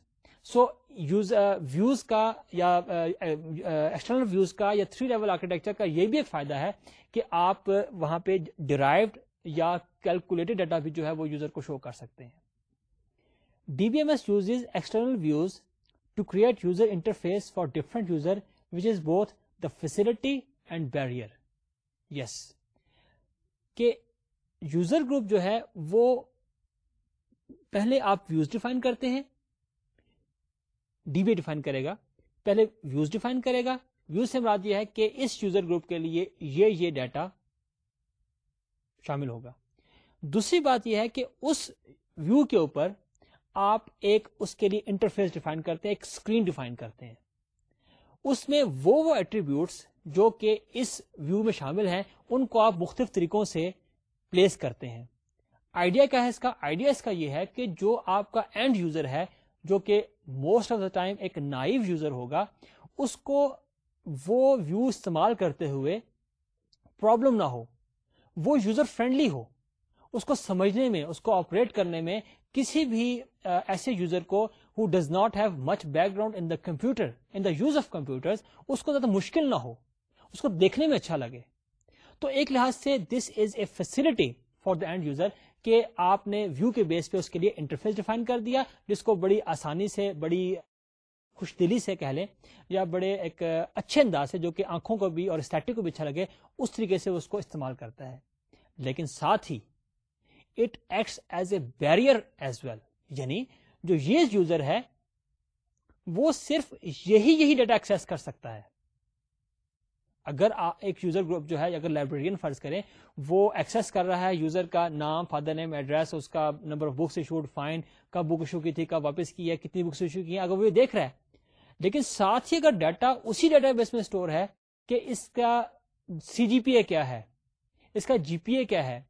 so use views کا یا ایکسٹرنل uh, ویوز uh, کا یا تھری لیول آرکیٹیکچر کا یہ بھی ایک فائدہ ہے کہ آپ وہاں پہ ڈرائیوڈ یا کیلکولیٹڈ ڈیٹا بھی جو ہے وہ یوزر کو شو کر سکتے ہیں D B M S use external views to create user interface for different user which is both the facility and barrier yes کہ یوزر گروپ جو ہے وہ پہلے آپ ویوز ڈیفائن کرتے ہیں ڈی بی ڈیفائن کرے گا پہلے ویوز ڈیفائن کرے گا ویوز سے مراد یہ ہے کہ اس یوزر گروپ کے لیے یہ یہ ڈیٹا شامل ہوگا دوسری بات یہ ہے کہ اس ویو کے اوپر آپ ایک اس کے لیے انٹرفیس ڈیفائن کرتے ہیں ایک اسکرین ڈیفائن کرتے ہیں اس میں وہ وہ ایٹریبیوٹس جو کہ اس ویو میں شامل ہیں ان کو آپ مختلف طریقوں سے پلیس کرتے ہیں آئیڈیا کیا ہے کہ جو آپ کا اینڈ یوزر ہے جو کہ موسٹ آف دا ٹائم ایک نائو یوزر ہوگا اس کو وہ ویو استعمال کرتے ہوئے پرابلم نہ ہو وہ یوزر فرینڈلی ہو اس کو سمجھنے میں اس کو آپریٹ کرنے میں کسی بھی ایسے یوزر کو who does not have much background in the computer in the use of computer اس کو زیادہ مشکل نہ ہو اس کو دیکھنے میں اچھا لگے تو ایک لحاظ سے this is a facility for the end user کہ آپ نے ویو کے بیس پہ اس کے لیے انٹرفیس ڈیفائن کر دیا جس کو بڑی آسانی سے بڑی خوش دلی سے کہہ لیں یا بڑے ایک اچھے انداز سے جو کہ آنکھوں کو بھی اور اسٹیٹک کو بھی اچھا لگے اس طریقے سے اس کو استعمال کرتا ہے لیکن ساتھ ہی it acts as as a well یعنی جو یہ یوزر ہے وہ صرف یہی یہی ڈیٹا ایکس کر سکتا ہے اگر ایک یوزر گروپ جو ہے اگر لائبریرین فرض کریں وہ ایکسس کر رہا ہے یوزر کا نام فادر نیم ایڈریس اس کا number of books issue fine کب بک ایشو کی تھی کب واپس کی ہے کتنی بکس ایشو کی ہیں اگر وہ یہ دیکھ رہا ہے لیکن ساتھ ہی اگر ڈیٹا اسی ڈیٹا بیس میں اسٹور ہے کہ اس کا سی جی پی اے کیا ہے اس کا جی پی اے کیا ہے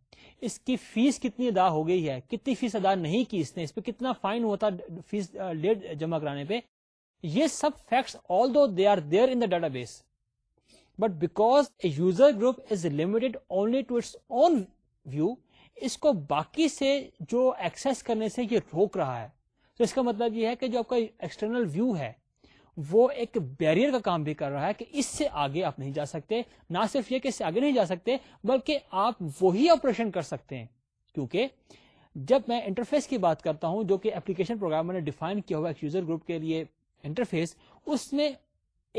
اس کی فیس کتنی ادا ہو گئی ہے کتنی فیس ادا نہیں کی اس نے اس پہ کتنا فائن ہوا تھا فیس لیٹ جمع کرانے پہ یہ سب facts although they are there in the database but a user group is limited only to its own view اس کو باقی سے جو ایکسس کرنے سے یہ روک رہا ہے تو اس کا مطلب یہ ہے کہ جو آپ کا ایکسٹرنل ویو ہے وہ ایک بیریئر کا کام بھی کر رہا ہے کہ اس سے آگے آپ نہیں جا سکتے نہ صرف یہ کہ اس سے آگے نہیں جا سکتے بلکہ آپ وہی آپریشن کر سکتے ہیں کیونکہ جب میں انٹرفیس کی بات کرتا ہوں جو کہ اپلیکیشن پروگرام میں نے ڈیفائن کیا ہوا ایک یوزر گروپ کے لیے انٹرفیس اس میں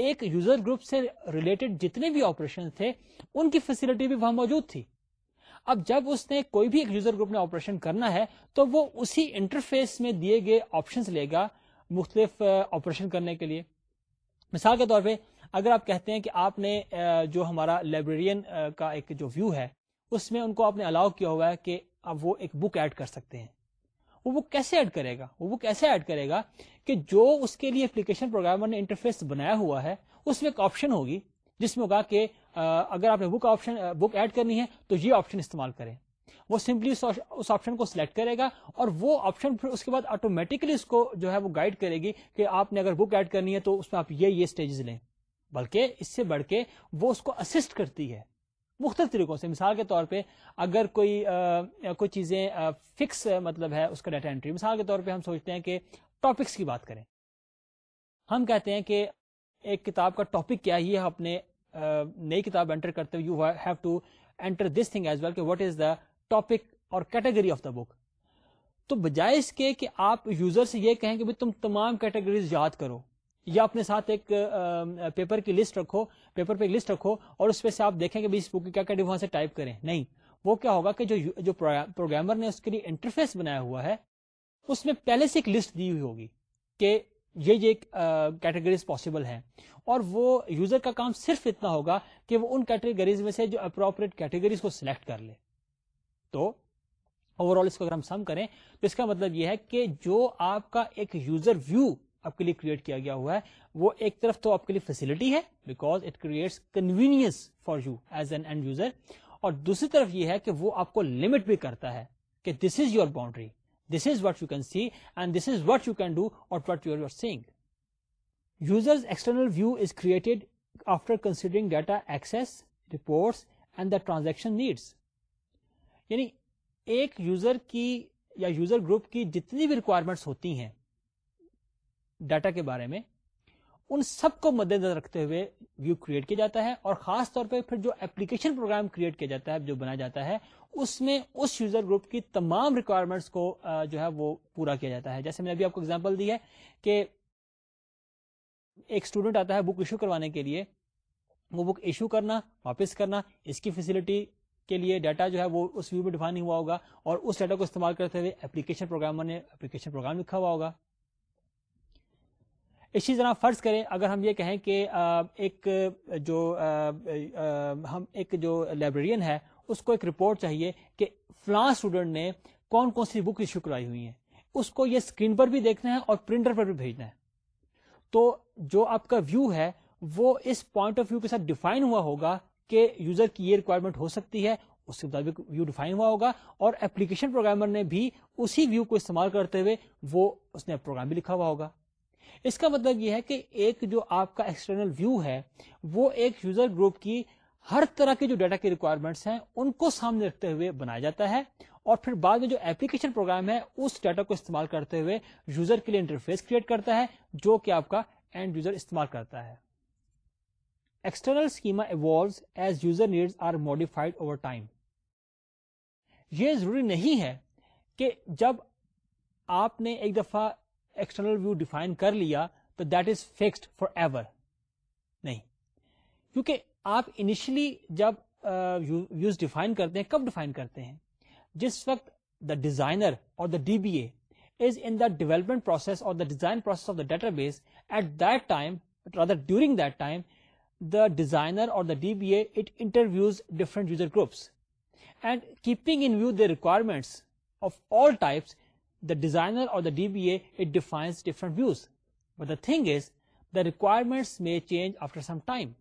ایک یوزر گروپ سے ریلیٹڈ جتنے بھی آپریشن تھے ان کی فیسلٹی بھی وہاں موجود تھی اب جب اس نے کوئی بھی ایک یوزر گروپ نے آپریشن کرنا ہے تو وہ اسی انٹرفیس میں دیے گئے آپشن لے گا مختلف آپریشن کرنے کے لیے مثال کے طور پہ اگر آپ کہتے ہیں کہ آپ نے جو ہمارا لائبریرین کا ایک جو ویو ہے اس میں ان کو آپ نے الاؤ کیا ہوا ہے کہ اب وہ ایک بک ایڈ کر سکتے ہیں وہ بک کیسے ایڈ کرے گا وہ بک ایسے ایڈ کرے گا کہ جو اس کے لیے اپلیکیشن پروگرامر نے انٹرفیس بنایا ہوا ہے اس میں ایک آپشن ہوگی جس میں ہوگا کہ اگر آپ نے بک آپشن بک ایڈ کرنی ہے تو یہ آپشن استعمال کریں وہ سمپلی اس آپشن کو سلیکٹ کرے گا اور وہ آپشن پھر اس کے بعد آٹومیٹکلی اس کو جو ہے وہ گائڈ کرے گی کہ آپ نے اگر بک ایڈ کرنی ہے تو اس میں آپ یہ یہ اسٹیجز لیں بلکہ اس سے بڑھ کے وہ اس کو اسسٹ کرتی ہے مختلف طریقوں سے مثال کے طور پہ اگر کوئی آ, کوئی چیزیں آ, فکس مطلب ہے اس کا ڈیٹا انٹری مثال کے طور پہ ہم سوچتے ہیں کہ ٹاپکس کی بات کریں ہم کہتے ہیں کہ ایک کتاب کا ٹاپک کیا ہی ہے اپنے آ, نئی کتاب انٹر کرتے ہوئے you have to enter this thing as well کہ واٹ از دا ٹاپک اور کیٹیگری آف دا بک تو بجائے اس کے کہ آپ یوزر سے یہ کہیں کہ تم تمام کیٹیگریز یاد کرو یا اپنے ساتھ ایک پیپر کی لسٹ رکھو پیپر پہ ایک لسٹ رکھو اور اس پہ سے آپ دیکھیں کہ اس بک کی کیا کیٹیگری وہاں سے ٹائپ کریں نہیں وہ کیا ہوگا کہ جو جو پروگرامر نے اس کے لیے انٹرفیس بنایا ہوا ہے اس میں پہلے سے ایک لسٹ دی ہوئی ہوگی کہ یہ یہ کیٹیگریز پاسبل ہیں اور وہ یوزر کا کام صرف اتنا ہوگا کہ وہ ان کیٹیگریز میں سے جو اپروپریٹ کیٹیگریز کو سلیکٹ کر لے تو اوور آل اس کو اگر ہم سم کریں تو اس کا مطلب یہ ہے کہ جو آپ کا ایک یوزر ویو آپ کے لیے کریٹ کیا گیا ہوا ہے وہ ایک طرف تو آپ کے لیے فیسلٹی ہے because it creates convenience for you as an end user اور دوسری طرف یہ ہے کہ وہ آپ کو لمٹ بھی کرتا ہے کہ this is your boundary this is what you can see and this is what you can do اور what you you seeing external view is created after considering data access reports and the transaction needs یعنی ایک user کی یا user group کی جتنی بھی requirements ہوتی ہیں ڈاٹا کے بارے میں ان سب کو مد نظر رکھتے ہوئے ویو کریٹ کیا جاتا ہے اور خاص طور پہ پھر جو اپلیکیشن پروگرام کریٹ کیا جاتا ہے جو بنا جاتا ہے اس میں اس یوزر گروپ کی تمام ریکوائرمنٹس کو جو ہے وہ پورا کیا جاتا ہے جیسے میں نے ابھی آپ کو اگزامپل دی ہے کہ ایک اسٹوڈنٹ آتا ہے بک ایشو کروانے کے لیے وہ بک ایشو کرنا واپس کرنا اس کی فیسلٹی کے لیے ڈیٹا جو ہے وہ اس ویو میں ڈیفائن ہوا ہوگا اور اس ڈیٹا کو استعمال کرتے ہوئے اپلیکیشن اپلیکیشن پروگرامر نے پروگرام لکھا ہوا ہوگا اسی طرح فرض کریں اگر ہم یہ کہیں کہ ایک جو ہم ایک جو لائبریرین ہے اس کو ایک رپورٹ چاہیے کہ فلاں اسٹوڈنٹ نے کون کون سی بک ایشو کرائی ہوئی ہیں اس کو یہ اسکرین پر بھی دیکھنا ہے اور پرنٹر پر بھی بھیجنا ہے تو جو آپ کا ویو ہے وہ اس پوائنٹ آف ویو کے ساتھ ڈیفائن ہوا ہوگا یوزر کی یہ ریکوائرمنٹ ہو سکتی ہے اس کے مطابق ویو ویو ڈیفائن ہوا ہوگا اور اپلیکیشن پروگرامر نے بھی اسی کو استعمال کرتے ہوئے وہ اس نے پروگرام بھی لکھا ہوا ہوگا اس کا مطلب یہ ہے کہ ایک جو آپ کا ایکسٹرنل ویو ہے وہ ایک یوزر گروپ کی ہر طرح کے جو ڈیٹا کی ریکوائرمنٹس ہیں ان کو سامنے رکھتے ہوئے بنایا جاتا ہے اور پھر بعد میں جو ایپلیکیشن پروگرام ہے اس ڈیٹا کو استعمال کرتے ہوئے یوزر کے لیے انٹرفیس کریٹ کرتا ہے جو کہ آپ کا اینڈ یوزر استعمال کرتا ہے external schema evolves as user needs are modified over time یہ ضروری نہیں ہے کہ جب آپ نے ایک دفعہ ایکسٹرنل ویو ڈیفائن کر لیا تو that is fixed forever نہیں کیونکہ آپ انیشلی جب ویوز uh, ڈیفائن کرتے ہیں کب ڈیفائن کرتے ہیں جس وقت دا ڈیزائنر اور the D B A is in the development process اور the the design process of database at that time during that time the the designer or DBA, it interviews different user groups. And keeping in view the requirements of all types, the designer or the DBA, it defines different views. But the thing is, the requirements may change after some time.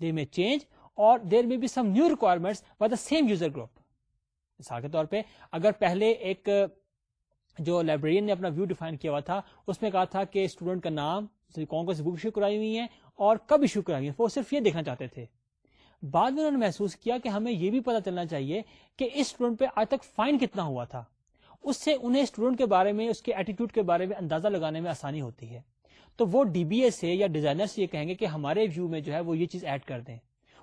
They may change the requirement may change after some time they may same user group مثال کے طور پہ اگر پہلے ایک جو librarian نے اپنا ویو ڈیفائن کیا ہوا تھا اس میں کہا تھا کہ اسٹوڈنٹ کا نام کون کون سی بک ایشو کرائی ہوئی ہیں اور کب ایشو کرائیں گے وہ صرف یہ دیکھنا چاہتے تھے بعد میں انہوں نے محسوس کیا کہ ہمیں یہ بھی پتا چلنا چاہیے کہ اس اسٹوڈنٹ پہ آج تک فائن کتنا ہوا تھا اس سے انہیں اسٹوڈنٹ کے بارے میں اس کے کے ایٹیٹیوڈ بارے میں اندازہ لگانے میں آسانی ہوتی ہے تو وہ ڈی بی اے سے یا ڈیزائنر سے یہ کہیں گے کہ ہمارے ویو میں جو ہے وہ یہ چیز ایڈ کر دیں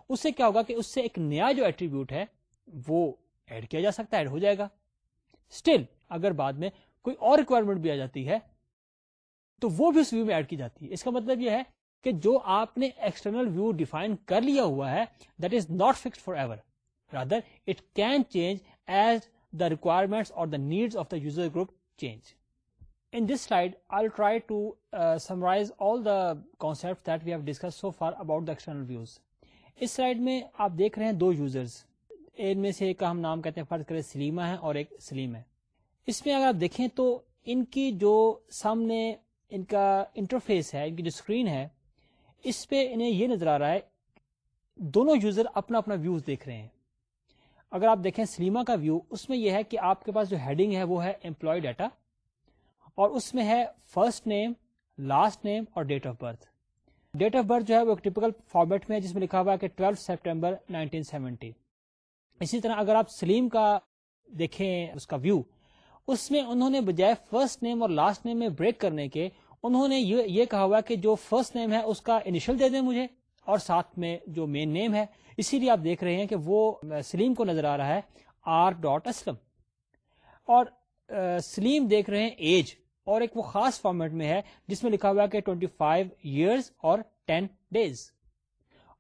اس سے کیا ہوگا کہ اس سے ایک نیا جو ایٹریبیوٹ ہے وہ ایڈ کیا جا سکتا ہے ایڈ ہو جائے گا اسٹل اگر بعد میں کوئی اور ریکوائرمنٹ بھی آ جاتی ہے تو وہ بھی اس ویو میں ایڈ کی جاتی ہے اس کا مطلب یہ ہے کہ جو آپ نے ایکسٹرنل ویو ڈیفائن کر لیا ہوا ہے that is not fix forever rather it can change as the requirement اور the need of the user group change in this slide I try to summarize all the the concept that we have discuss so far about external views us slide میں آپ دیکھ رہے ہیں دو users ان میں سے ایک کا ہم نام کہتے ہیں فرض کریں سلیما ہے اور ایک سلیم ہے اس میں اگر آپ دیکھیں تو ان کی جو سامنے ان کا انٹرفیس ہے ان کی جو اسکرین ہے اس پہ انہیں یہ نظر آ رہا ہے دونوں یوزر اپنا اپنا ویو دیکھ رہے ہیں اگر آپ دیکھیں سلیما کا ویو اس میں یہ ہے کہ آپ کے پاس جو ہیڈنگ ہے وہ ہے امپلائی ڈیٹا اور اس میں ہے فرسٹ نیم لاسٹ نیم اور date of birth date of birth جو ہے وہ ایک ٹیپکل فارمیٹ میں ہے جس میں لکھا ہوا ہے کہ ٹویلو سپٹمبر نائنٹین سیونٹی اسی طرح اگر آپ سلیم کا دیکھیں اس کا ویو اس میں انہوں نے بجائے فرسٹ نیم اور لاسٹ نیم میں بریک کرنے کے انہوں نے یہ کہا ہوا کہ جو فرسٹ نیم ہے اس کا انیشل دے دیں مجھے اور ساتھ میں جو مین نیم ہے اسی لیے آپ دیکھ رہے ہیں کہ وہ سلیم کو نظر آ رہا ہے آر ڈاٹ اسلم اور سلیم دیکھ رہے ہیں ایج اور ایک وہ خاص فارمیٹ میں ہے جس میں لکھا ہوا کہ ٹوینٹی فائیو ایئرز اور ٹین ڈیز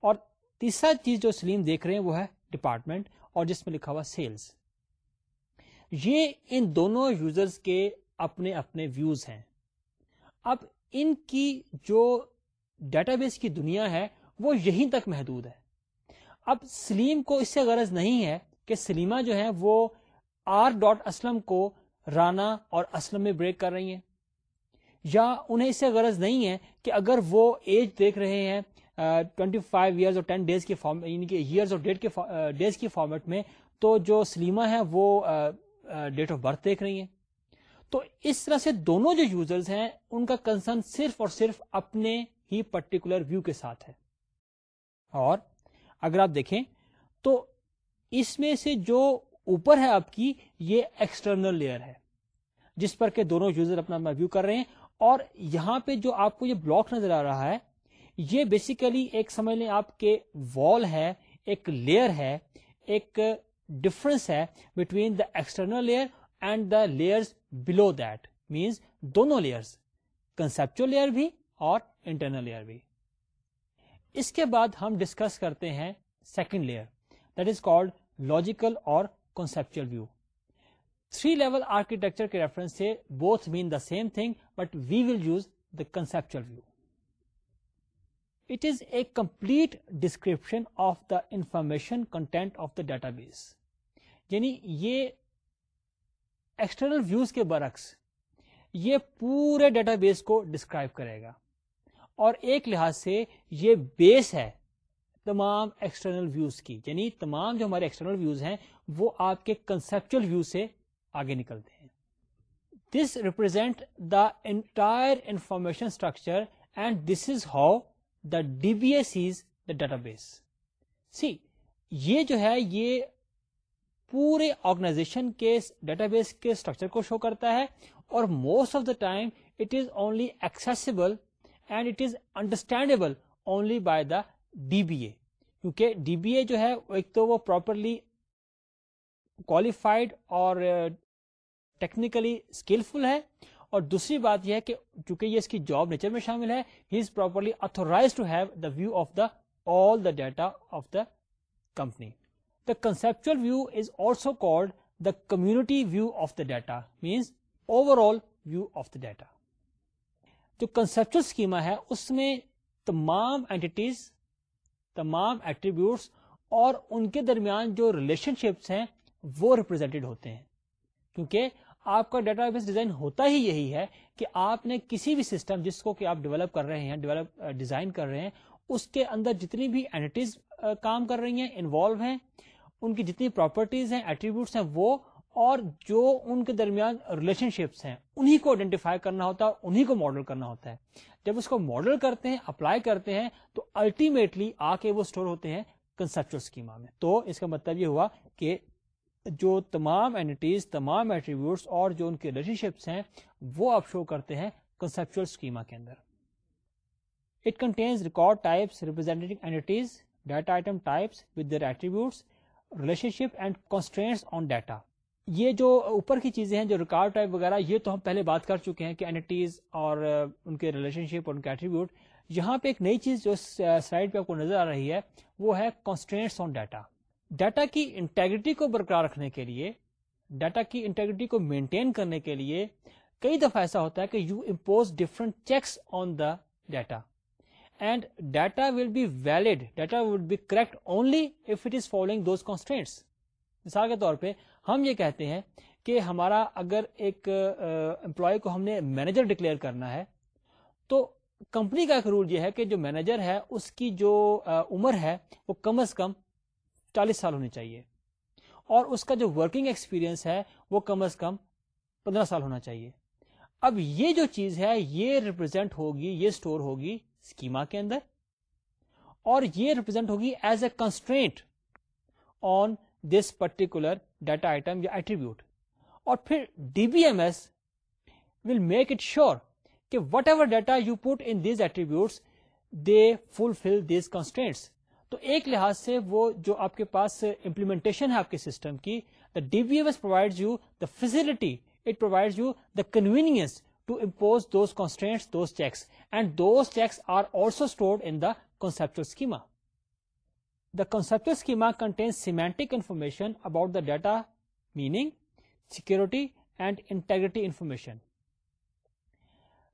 اور تیسرا چیز جو سلیم دیکھ رہے ہیں وہ ہے ڈپارٹمنٹ اور جس میں لکھا ہوا سیلز یہ ان دونوں یوزرز کے اپنے اپنے ویوز ہیں اب ان کی جو ڈیٹا بیس کی دنیا ہے وہ یہیں تک محدود ہے اب سلیم کو اس سے غرض نہیں ہے کہ سلیما جو ہے وہ آر ڈاٹ اسلم کو رانا اور اسلم میں بریک کر رہی ہیں یا انہیں اس سے غرض نہیں ہے کہ اگر وہ ایج دیکھ رہے ہیں ٹوئنٹی فائیو ایئرز اور ٹین ڈیز کے فارم یعنی کہ ایئرز اور ڈیٹ کے ڈیز کی فارمیٹ میں تو جو سلیما ہے وہ ڈیٹ آف برتھ دیکھ رہی ہیں تو اس طرح سے دونوں جو یوزرز ہیں ان کا کنسرن صرف اور صرف اپنے ہی پرٹیکولر ویو کے ساتھ ہے اور اگر آپ دیکھیں تو اس میں سے جو اوپر ہے آپ کی یہ ایکسٹرنل لیئر ہے جس پر کہ دونوں یوزر اپنا اپنا ویو کر رہے ہیں اور یہاں پہ جو آپ کو یہ بلاک نظر آ رہا ہے یہ بیسیکلی ایک سمجھ لیں آپ کے وال ہے ایک لیئر ہے ایک ڈفرنس ہے between the external layer and the layers below that means دونوں لیئر کنسپچل بھی اور انٹرنل لیئر بھی اس کے بعد ہم ڈسکس کرتے ہیں second layer that is called اور conceptual view three level architecture کے ریفرنس سے both mean the same thing but we will use the conceptual view it is a complete description of the information content of the database یعنی یہ external views کے برعکس یہ پورے database کو describe کرے گا اور ایک لحاظ سے یہ بیس ہے تمام ایکسٹرنل ویوز کی یعنی تمام جو ہمارے ایکسٹرنل ویوز ہیں وہ آپ کے کنسپچل ویو سے آگے نکلتے ہیں this represent the entire information structure and this is how the D B S is the database see یہ جو ہے یہ پورے آرگنائزیشن کے ڈیٹا بیس کے اسٹرکچر کو شو کرتا ہے اور most of the time it is only accessible and it is understandable only by the D B A کیونکہ ڈی بی اے جو ہے ایک تو وہ پراپرلی کوالیفائڈ اور ٹیکنیکلی uh, اسکلفل ہے اور دوسری بات یہ ہے کہ چونکہ یہ اس کی جاب نیچر میں شامل ہے he is properly to have the the view of all the data of the company conceptual view is also community view of the data means overall view of the data جو conceptual schema اس میں تمامٹیز تمام ایکٹریبیوٹس اور ان کے درمیان جو ریلیشن شپس ہیں وہ ریپرزینٹیڈ ہوتے ہیں کیونکہ آپ کا ڈیٹا بیس ڈیزائن ہوتا ہی یہی ہے کہ آپ نے کسی بھی سسٹم جس کو کہ آپ ڈیولپ کر رہے ہیں ڈیولپ ڈیزائن کر رہے ہیں اس کے اندر جتنی بھی اینٹیز کام کر رہی ہیں انوالو ہیں ان کی جتنی پراپرٹیز ہیں ایٹریبیوٹس ہیں وہ اور جو ان کے درمیان ریلیشن شپس ہیں انہیں کو آئیڈینٹیفائی کرنا ہوتا ہے انہیں کو ماڈل کرنا ہوتا ہے جب اس کو ماڈل کرتے ہیں اپلائی کرتے ہیں تو الٹیمیٹلی آ کے وہ اسٹور ہوتے ہیں کنسپچل اسکیما میں تو اس کا مطلب یہ ہوا کہ جو تمام اینٹیز تمام ایٹریبیوٹس اور جو ان کے ریلیشن شپس ہیں وہ آپ شو کرتے ہیں کنسپچل اسکیما کے اندر it contains record types representative entities data item types with attributes relationship and constraints on data یہ جو اوپر کی چیزیں ہیں جو ریکارڈ ٹائپ وغیرہ یہ تو ہم پہلے بات کر چکے ہیں کہ اینٹیز اور ان کے ریلیشن شپ اور ان کے ایٹریبیوٹ یہاں پہ ایک نئی چیز جو سلائڈ پہ آپ کو نظر آ رہی ہے وہ ہے کانسٹرینٹس آن ڈیٹا ڈیٹا کی انٹیگریٹی کو برقرار رکھنے کے لیے ڈیٹا کی انٹیگریٹی کو مینٹین کرنے کے لیے کئی دفعہ ایسا ہوتا ہے کہ you impose different checks on the data and data will be valid data will be correct only if it is following those constraints مثال کے طور پہ ہم یہ کہتے ہیں کہ ہمارا اگر ایک امپلائی کو ہم نے مینیجر ڈکلیئر کرنا ہے تو کمپنی کا ایک رول یہ ہے کہ جو مینیجر ہے اس کی جو عمر ہے وہ کم از کم چالیس سال ہونی چاہیے اور اس کا جو ورکنگ ایکسپیرئنس ہے وہ کم از کم پندرہ سال ہونا چاہیے اب یہ جو چیز ہے یہ ریپرزینٹ ہوگی یہ اسٹور ہوگی اسکیما کے اندر اور یہ ریپرزینٹ ہوگی as a constraint on this particular data item یا ایٹریبیوٹ اور پھر D B M S will make it sure کہ whatever data you put attributes they fulfil these constraints تو ایک لحاظ سے وہ جو آپ کے پاس امپلیمنٹیشن ہے آپ کے سسٹم کی the D B M S provide you the facility it provide you the convenience to impose those constraints, those checks, and those checks are also stored in the conceptual schema. The conceptual schema contains semantic information about the data, meaning, security, and integrity information.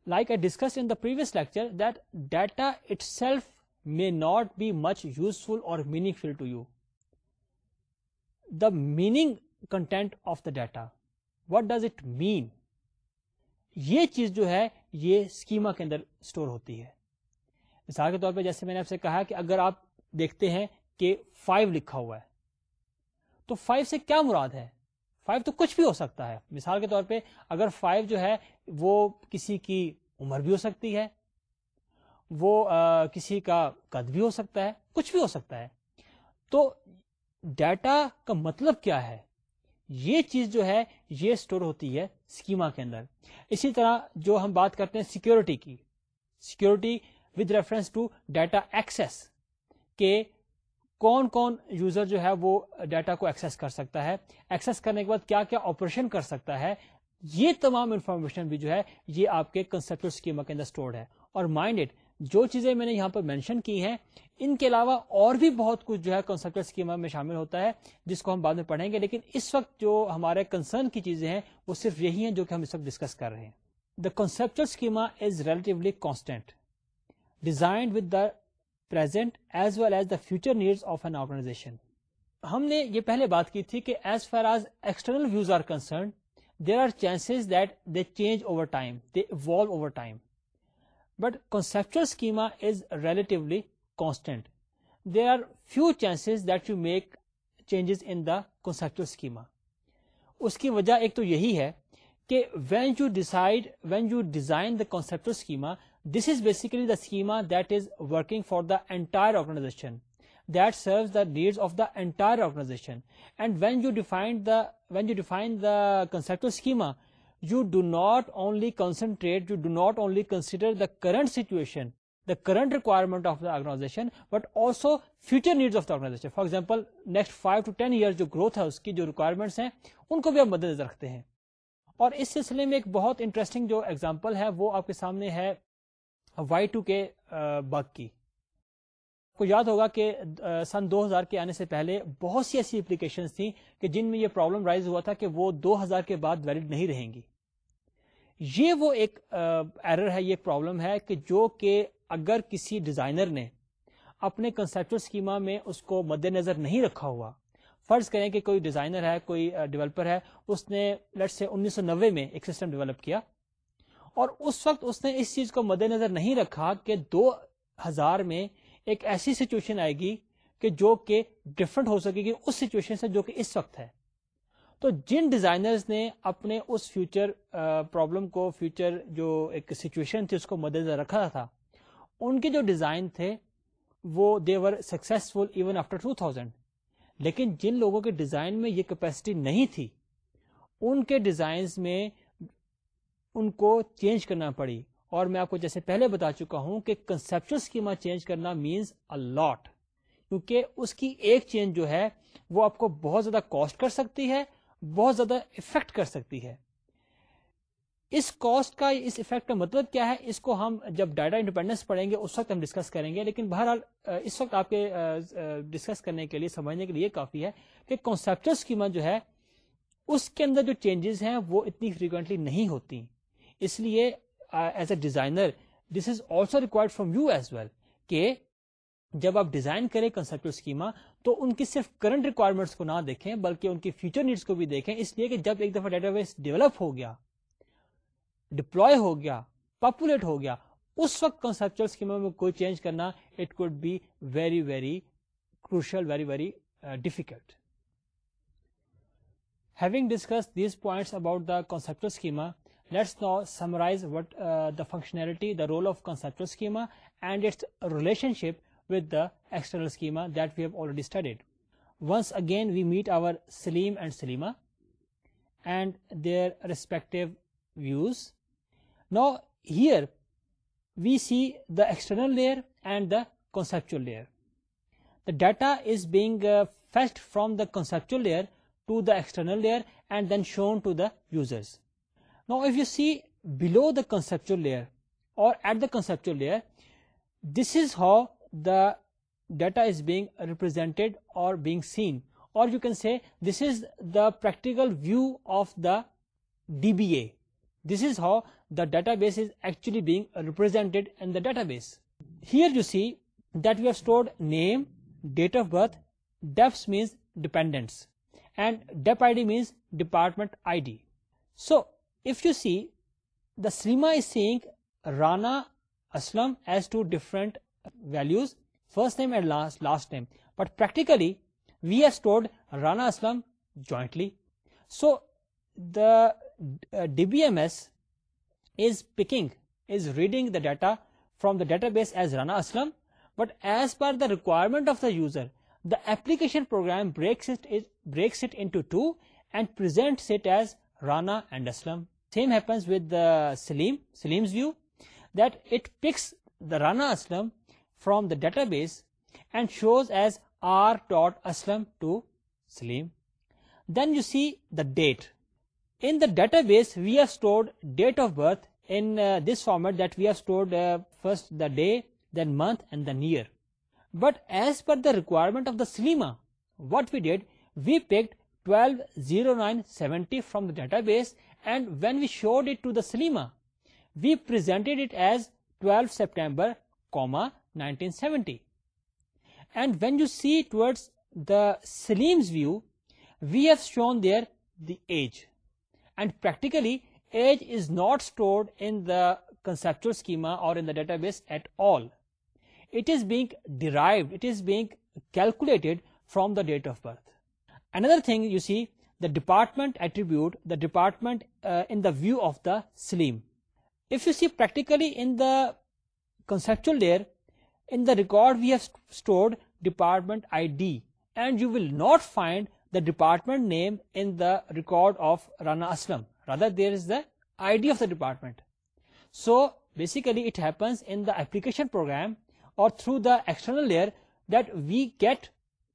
Like I discussed in the previous lecture, that data itself may not be much useful or meaningful to you. The meaning content of the data, what does it mean? یہ چیز جو ہے یہ schema کے اندر store ہوتی ہے مثال کے طور پہ جیسے میں نے آپ سے کہا کہ اگر آپ دیکھتے ہیں کہ فائیو لکھا ہوا ہے تو فائیو سے کیا مراد ہے فائیو تو کچھ بھی ہو سکتا ہے مثال کے طور پہ اگر فائیو جو ہے وہ کسی کی عمر بھی ہو سکتی ہے وہ آ, کسی کا قد بھی ہو سکتا ہے کچھ بھی ہو سکتا ہے تو ڈیٹا کا مطلب کیا ہے یہ چیز جو ہے یہ اسٹور ہوتی ہے سکیما کے اندر اسی طرح جو ہم بات کرتے ہیں سیکورٹی کی security with reference to data access کہ کون کون یوزر جو ہے وہ ڈیٹا کو ایکسس کر سکتا ہے ایکسس کرنے کے بعد کیا کیا آپریشن کر سکتا ہے یہ تمام انفارمیشن بھی جو ہے یہ آپ کے کنسپٹ سکیما کے اندر اسٹورڈ ہے اور مائنڈ اٹ جو چیزیں میں نے یہاں پر مینشن کی ہیں ان کے علاوہ اور بھی بہت کچھ جو ہے اسکیم میں شامل ہوتا ہے جس کو ہم بعد میں پڑھیں گے لیکن اس وقت جو ہمارے کنسرن کی چیزیں ہیں وہ صرف یہی ہیں جو کہ ہم اس وقت ڈسکس کر رہے ہیں the the the schema is constant designed with present as as well future needs of an organization ہم نے یہ پہلے بات کی تھی کہ as far as external views are concern there are chances that they change over time they evolve over time but conceptual schema is relatively constant there are few chances that you make changes in the conceptual schema اس کی وجہ ایک تو یہی ہے کہ when you decide when you design the concept schema this is basically the schema that is working for the entire organization that serves the needs of the entire organization and when you define when you define constructive schema you do not only concentrate you do not only consider the current situation the current requirement of the organization but also future needs of the organization for example next five to ten year جو growth ہے اس کی جو requirements ہیں ان کو بھی آپ مد نظر رکھتے ہیں اور اس سلسلے میں ایک بہت انٹرسٹنگ جو ایگزامپل ہے وہ آپ کے سامنے ہے وائی ٹو کے بگ کی آپ کو یاد ہوگا کہ سن دو ہزار کے آنے سے پہلے بہت سی ایسی اپلیکیشن تھیں کہ جن میں یہ پرابلم رائز ہوا تھا کہ وہ دو ہزار کے بعد ویلڈ نہیں رہیں گی یہ وہ ایک ایرر ہے یہ ایک پرابلم ہے کہ جو کہ اگر کسی ڈیزائنر نے اپنے کنسپچل اسکیما میں اس کو مد نظر نہیں رکھا ہوا فرض کریں کہ کوئی ڈیزائنر ہے کوئی ڈیولپر ہے اس نے لٹ سے انیس سو نوے میں ایک سسٹم ڈیولپ کیا اور اس وقت اس نے اس چیز کو مد نظر نہیں رکھا کہ دو ہزار میں ایک ایسی سچویشن آئے گی کہ جو کہ ڈفرنٹ ہو سکے گی اس سچویشن سے جو کہ اس وقت ہے تو جن ڈیزائنرز نے اپنے اس فیوچر پرابلم کو فیوچر جو ایک سچویشن تھی اس کو مد نظر رکھا تھا ان کے جو ڈیزائن تھے وہ they were successful even after two thousand لیکن جن لوگوں کے ڈیزائن میں یہ کیپیسٹی نہیں تھی ان کے ڈیزائنز میں ان کو چینج کرنا پڑی اور میں آپ کو جیسے پہلے بتا چکا ہوں کہ کنسپچل اسکیما چینج کرنا مینس الاٹ کیونکہ اس کی ایک چینج جو ہے وہ آپ کو بہت زیادہ کاسٹ کر سکتی ہے بہت زیادہ افیکٹ کر سکتی ہے اس کاسٹ کا اس افیکٹ کا مطلب کیا ہے اس کو ہم جب ڈاٹا انڈیپینڈنس پڑھیں گے اس وقت ہم ڈسکس کریں گے لیکن بہرحال اس وقت آپ کے ڈسکس کرنے کے لیے سمجھنے کے لیے کافی ہے کہ کانسیپچل قیمت جو ہے اس کے اندر جو چینجز ہیں وہ اتنی فریکوینٹلی نہیں ہوتی اس لیے as a designer this is also required from you as well کہ جب آپ ڈیزائن کریں کنسپٹ اسکیما تو ان کی صرف کرنٹ ریکوائرمنٹس کو نہ دیکھیں بلکہ ان کی فیوچر نیڈس کو بھی دیکھیں اس لیے کہ جب ایک دفعہ ڈیٹا بیس ڈیولپ ہو گیا ڈپلوائے ہو گیا پاپولیٹ ہو گیا اس وقت اسکیما میں کوئی چینج کرنا it could be very very crucial very very difficult having discuss these points about the schema let's summarize what the functionality the role of conceptual and its relationship with the external schema that we have already studied. Once again we meet our Salim and Salima and their respective views. Now here we see the external layer and the conceptual layer. The data is being uh, fetched from the conceptual layer to the external layer and then shown to the users. Now if you see below the conceptual layer or at the conceptual layer, this is how the data is being represented or being seen, or you can say this is the practical view of the DBA. This is how the database is actually being represented in the database. Here you see that we have stored name, date of birth, defs means dependents, and dep ID means department ID. So if you see, the SRIMA is seeing Rana, Aslam as two different values first name and last name, but practically we have stored Rana Aslam jointly. So the uh, DBMS is reading the data from the database as Rana Aslam, but as per the requirement of the user, the application program breaks it into two and presents it as Rana and Aslam. Same happens with the Salim's view, that it picks the Rana Aslam from the database and shows as r.aslam to Salim. Then you see the date. In the database, we have stored date of birth in uh, this format that we have stored uh, first the day, then month and then year. But as per the requirement of the Salima, what we did, we picked 120970 from the database, and when we showed it to the Salima, we presented it as 12 September, 1970. And when you see towards the Salim's view, we have shown there the age, and practically age is not stored in the conceptual schema or in the database at all. It is being derived, it is being calculated from the date of birth. Another thing you see, the department attribute, the department uh, in the view of the Salim. If you see practically in the conceptual layer, in the record we have stored department ID, and you will not find the department name in the record of Rana Aslam. Rather, there is the ID of the department. So basically it happens in the application program or through the external layer that we get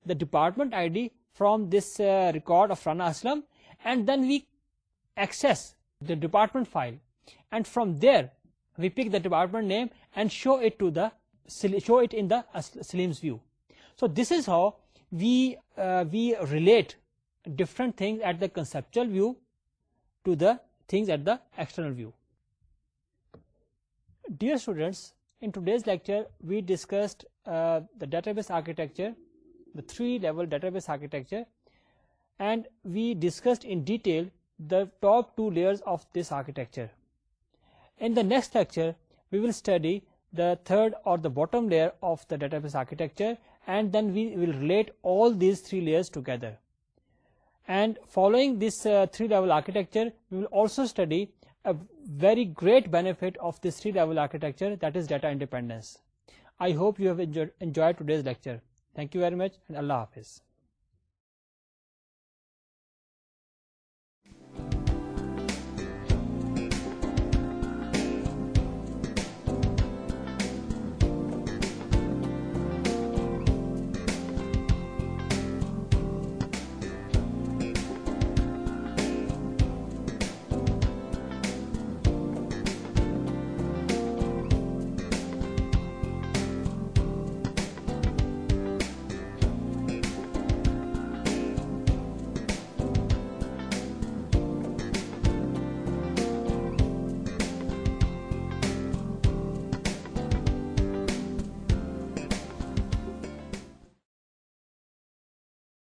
the department ID from this uh, record of Rana Aslam, and then we access the department file, and from there we pick the department name and show it to the show it in the uh, Salim's view. So this is how uh, we relate different things at the conceptual view to the things at the external view. Dear students, in today's lecture we discussed uh, the database architecture, the 3-level database architecture, and we discussed in detail the top 2 layers of this architecture. In the next lecture we will study the third اور the bottom layer of the data architecture and then we will relate all these threes three great benefit of these data independence I hope you he enjoy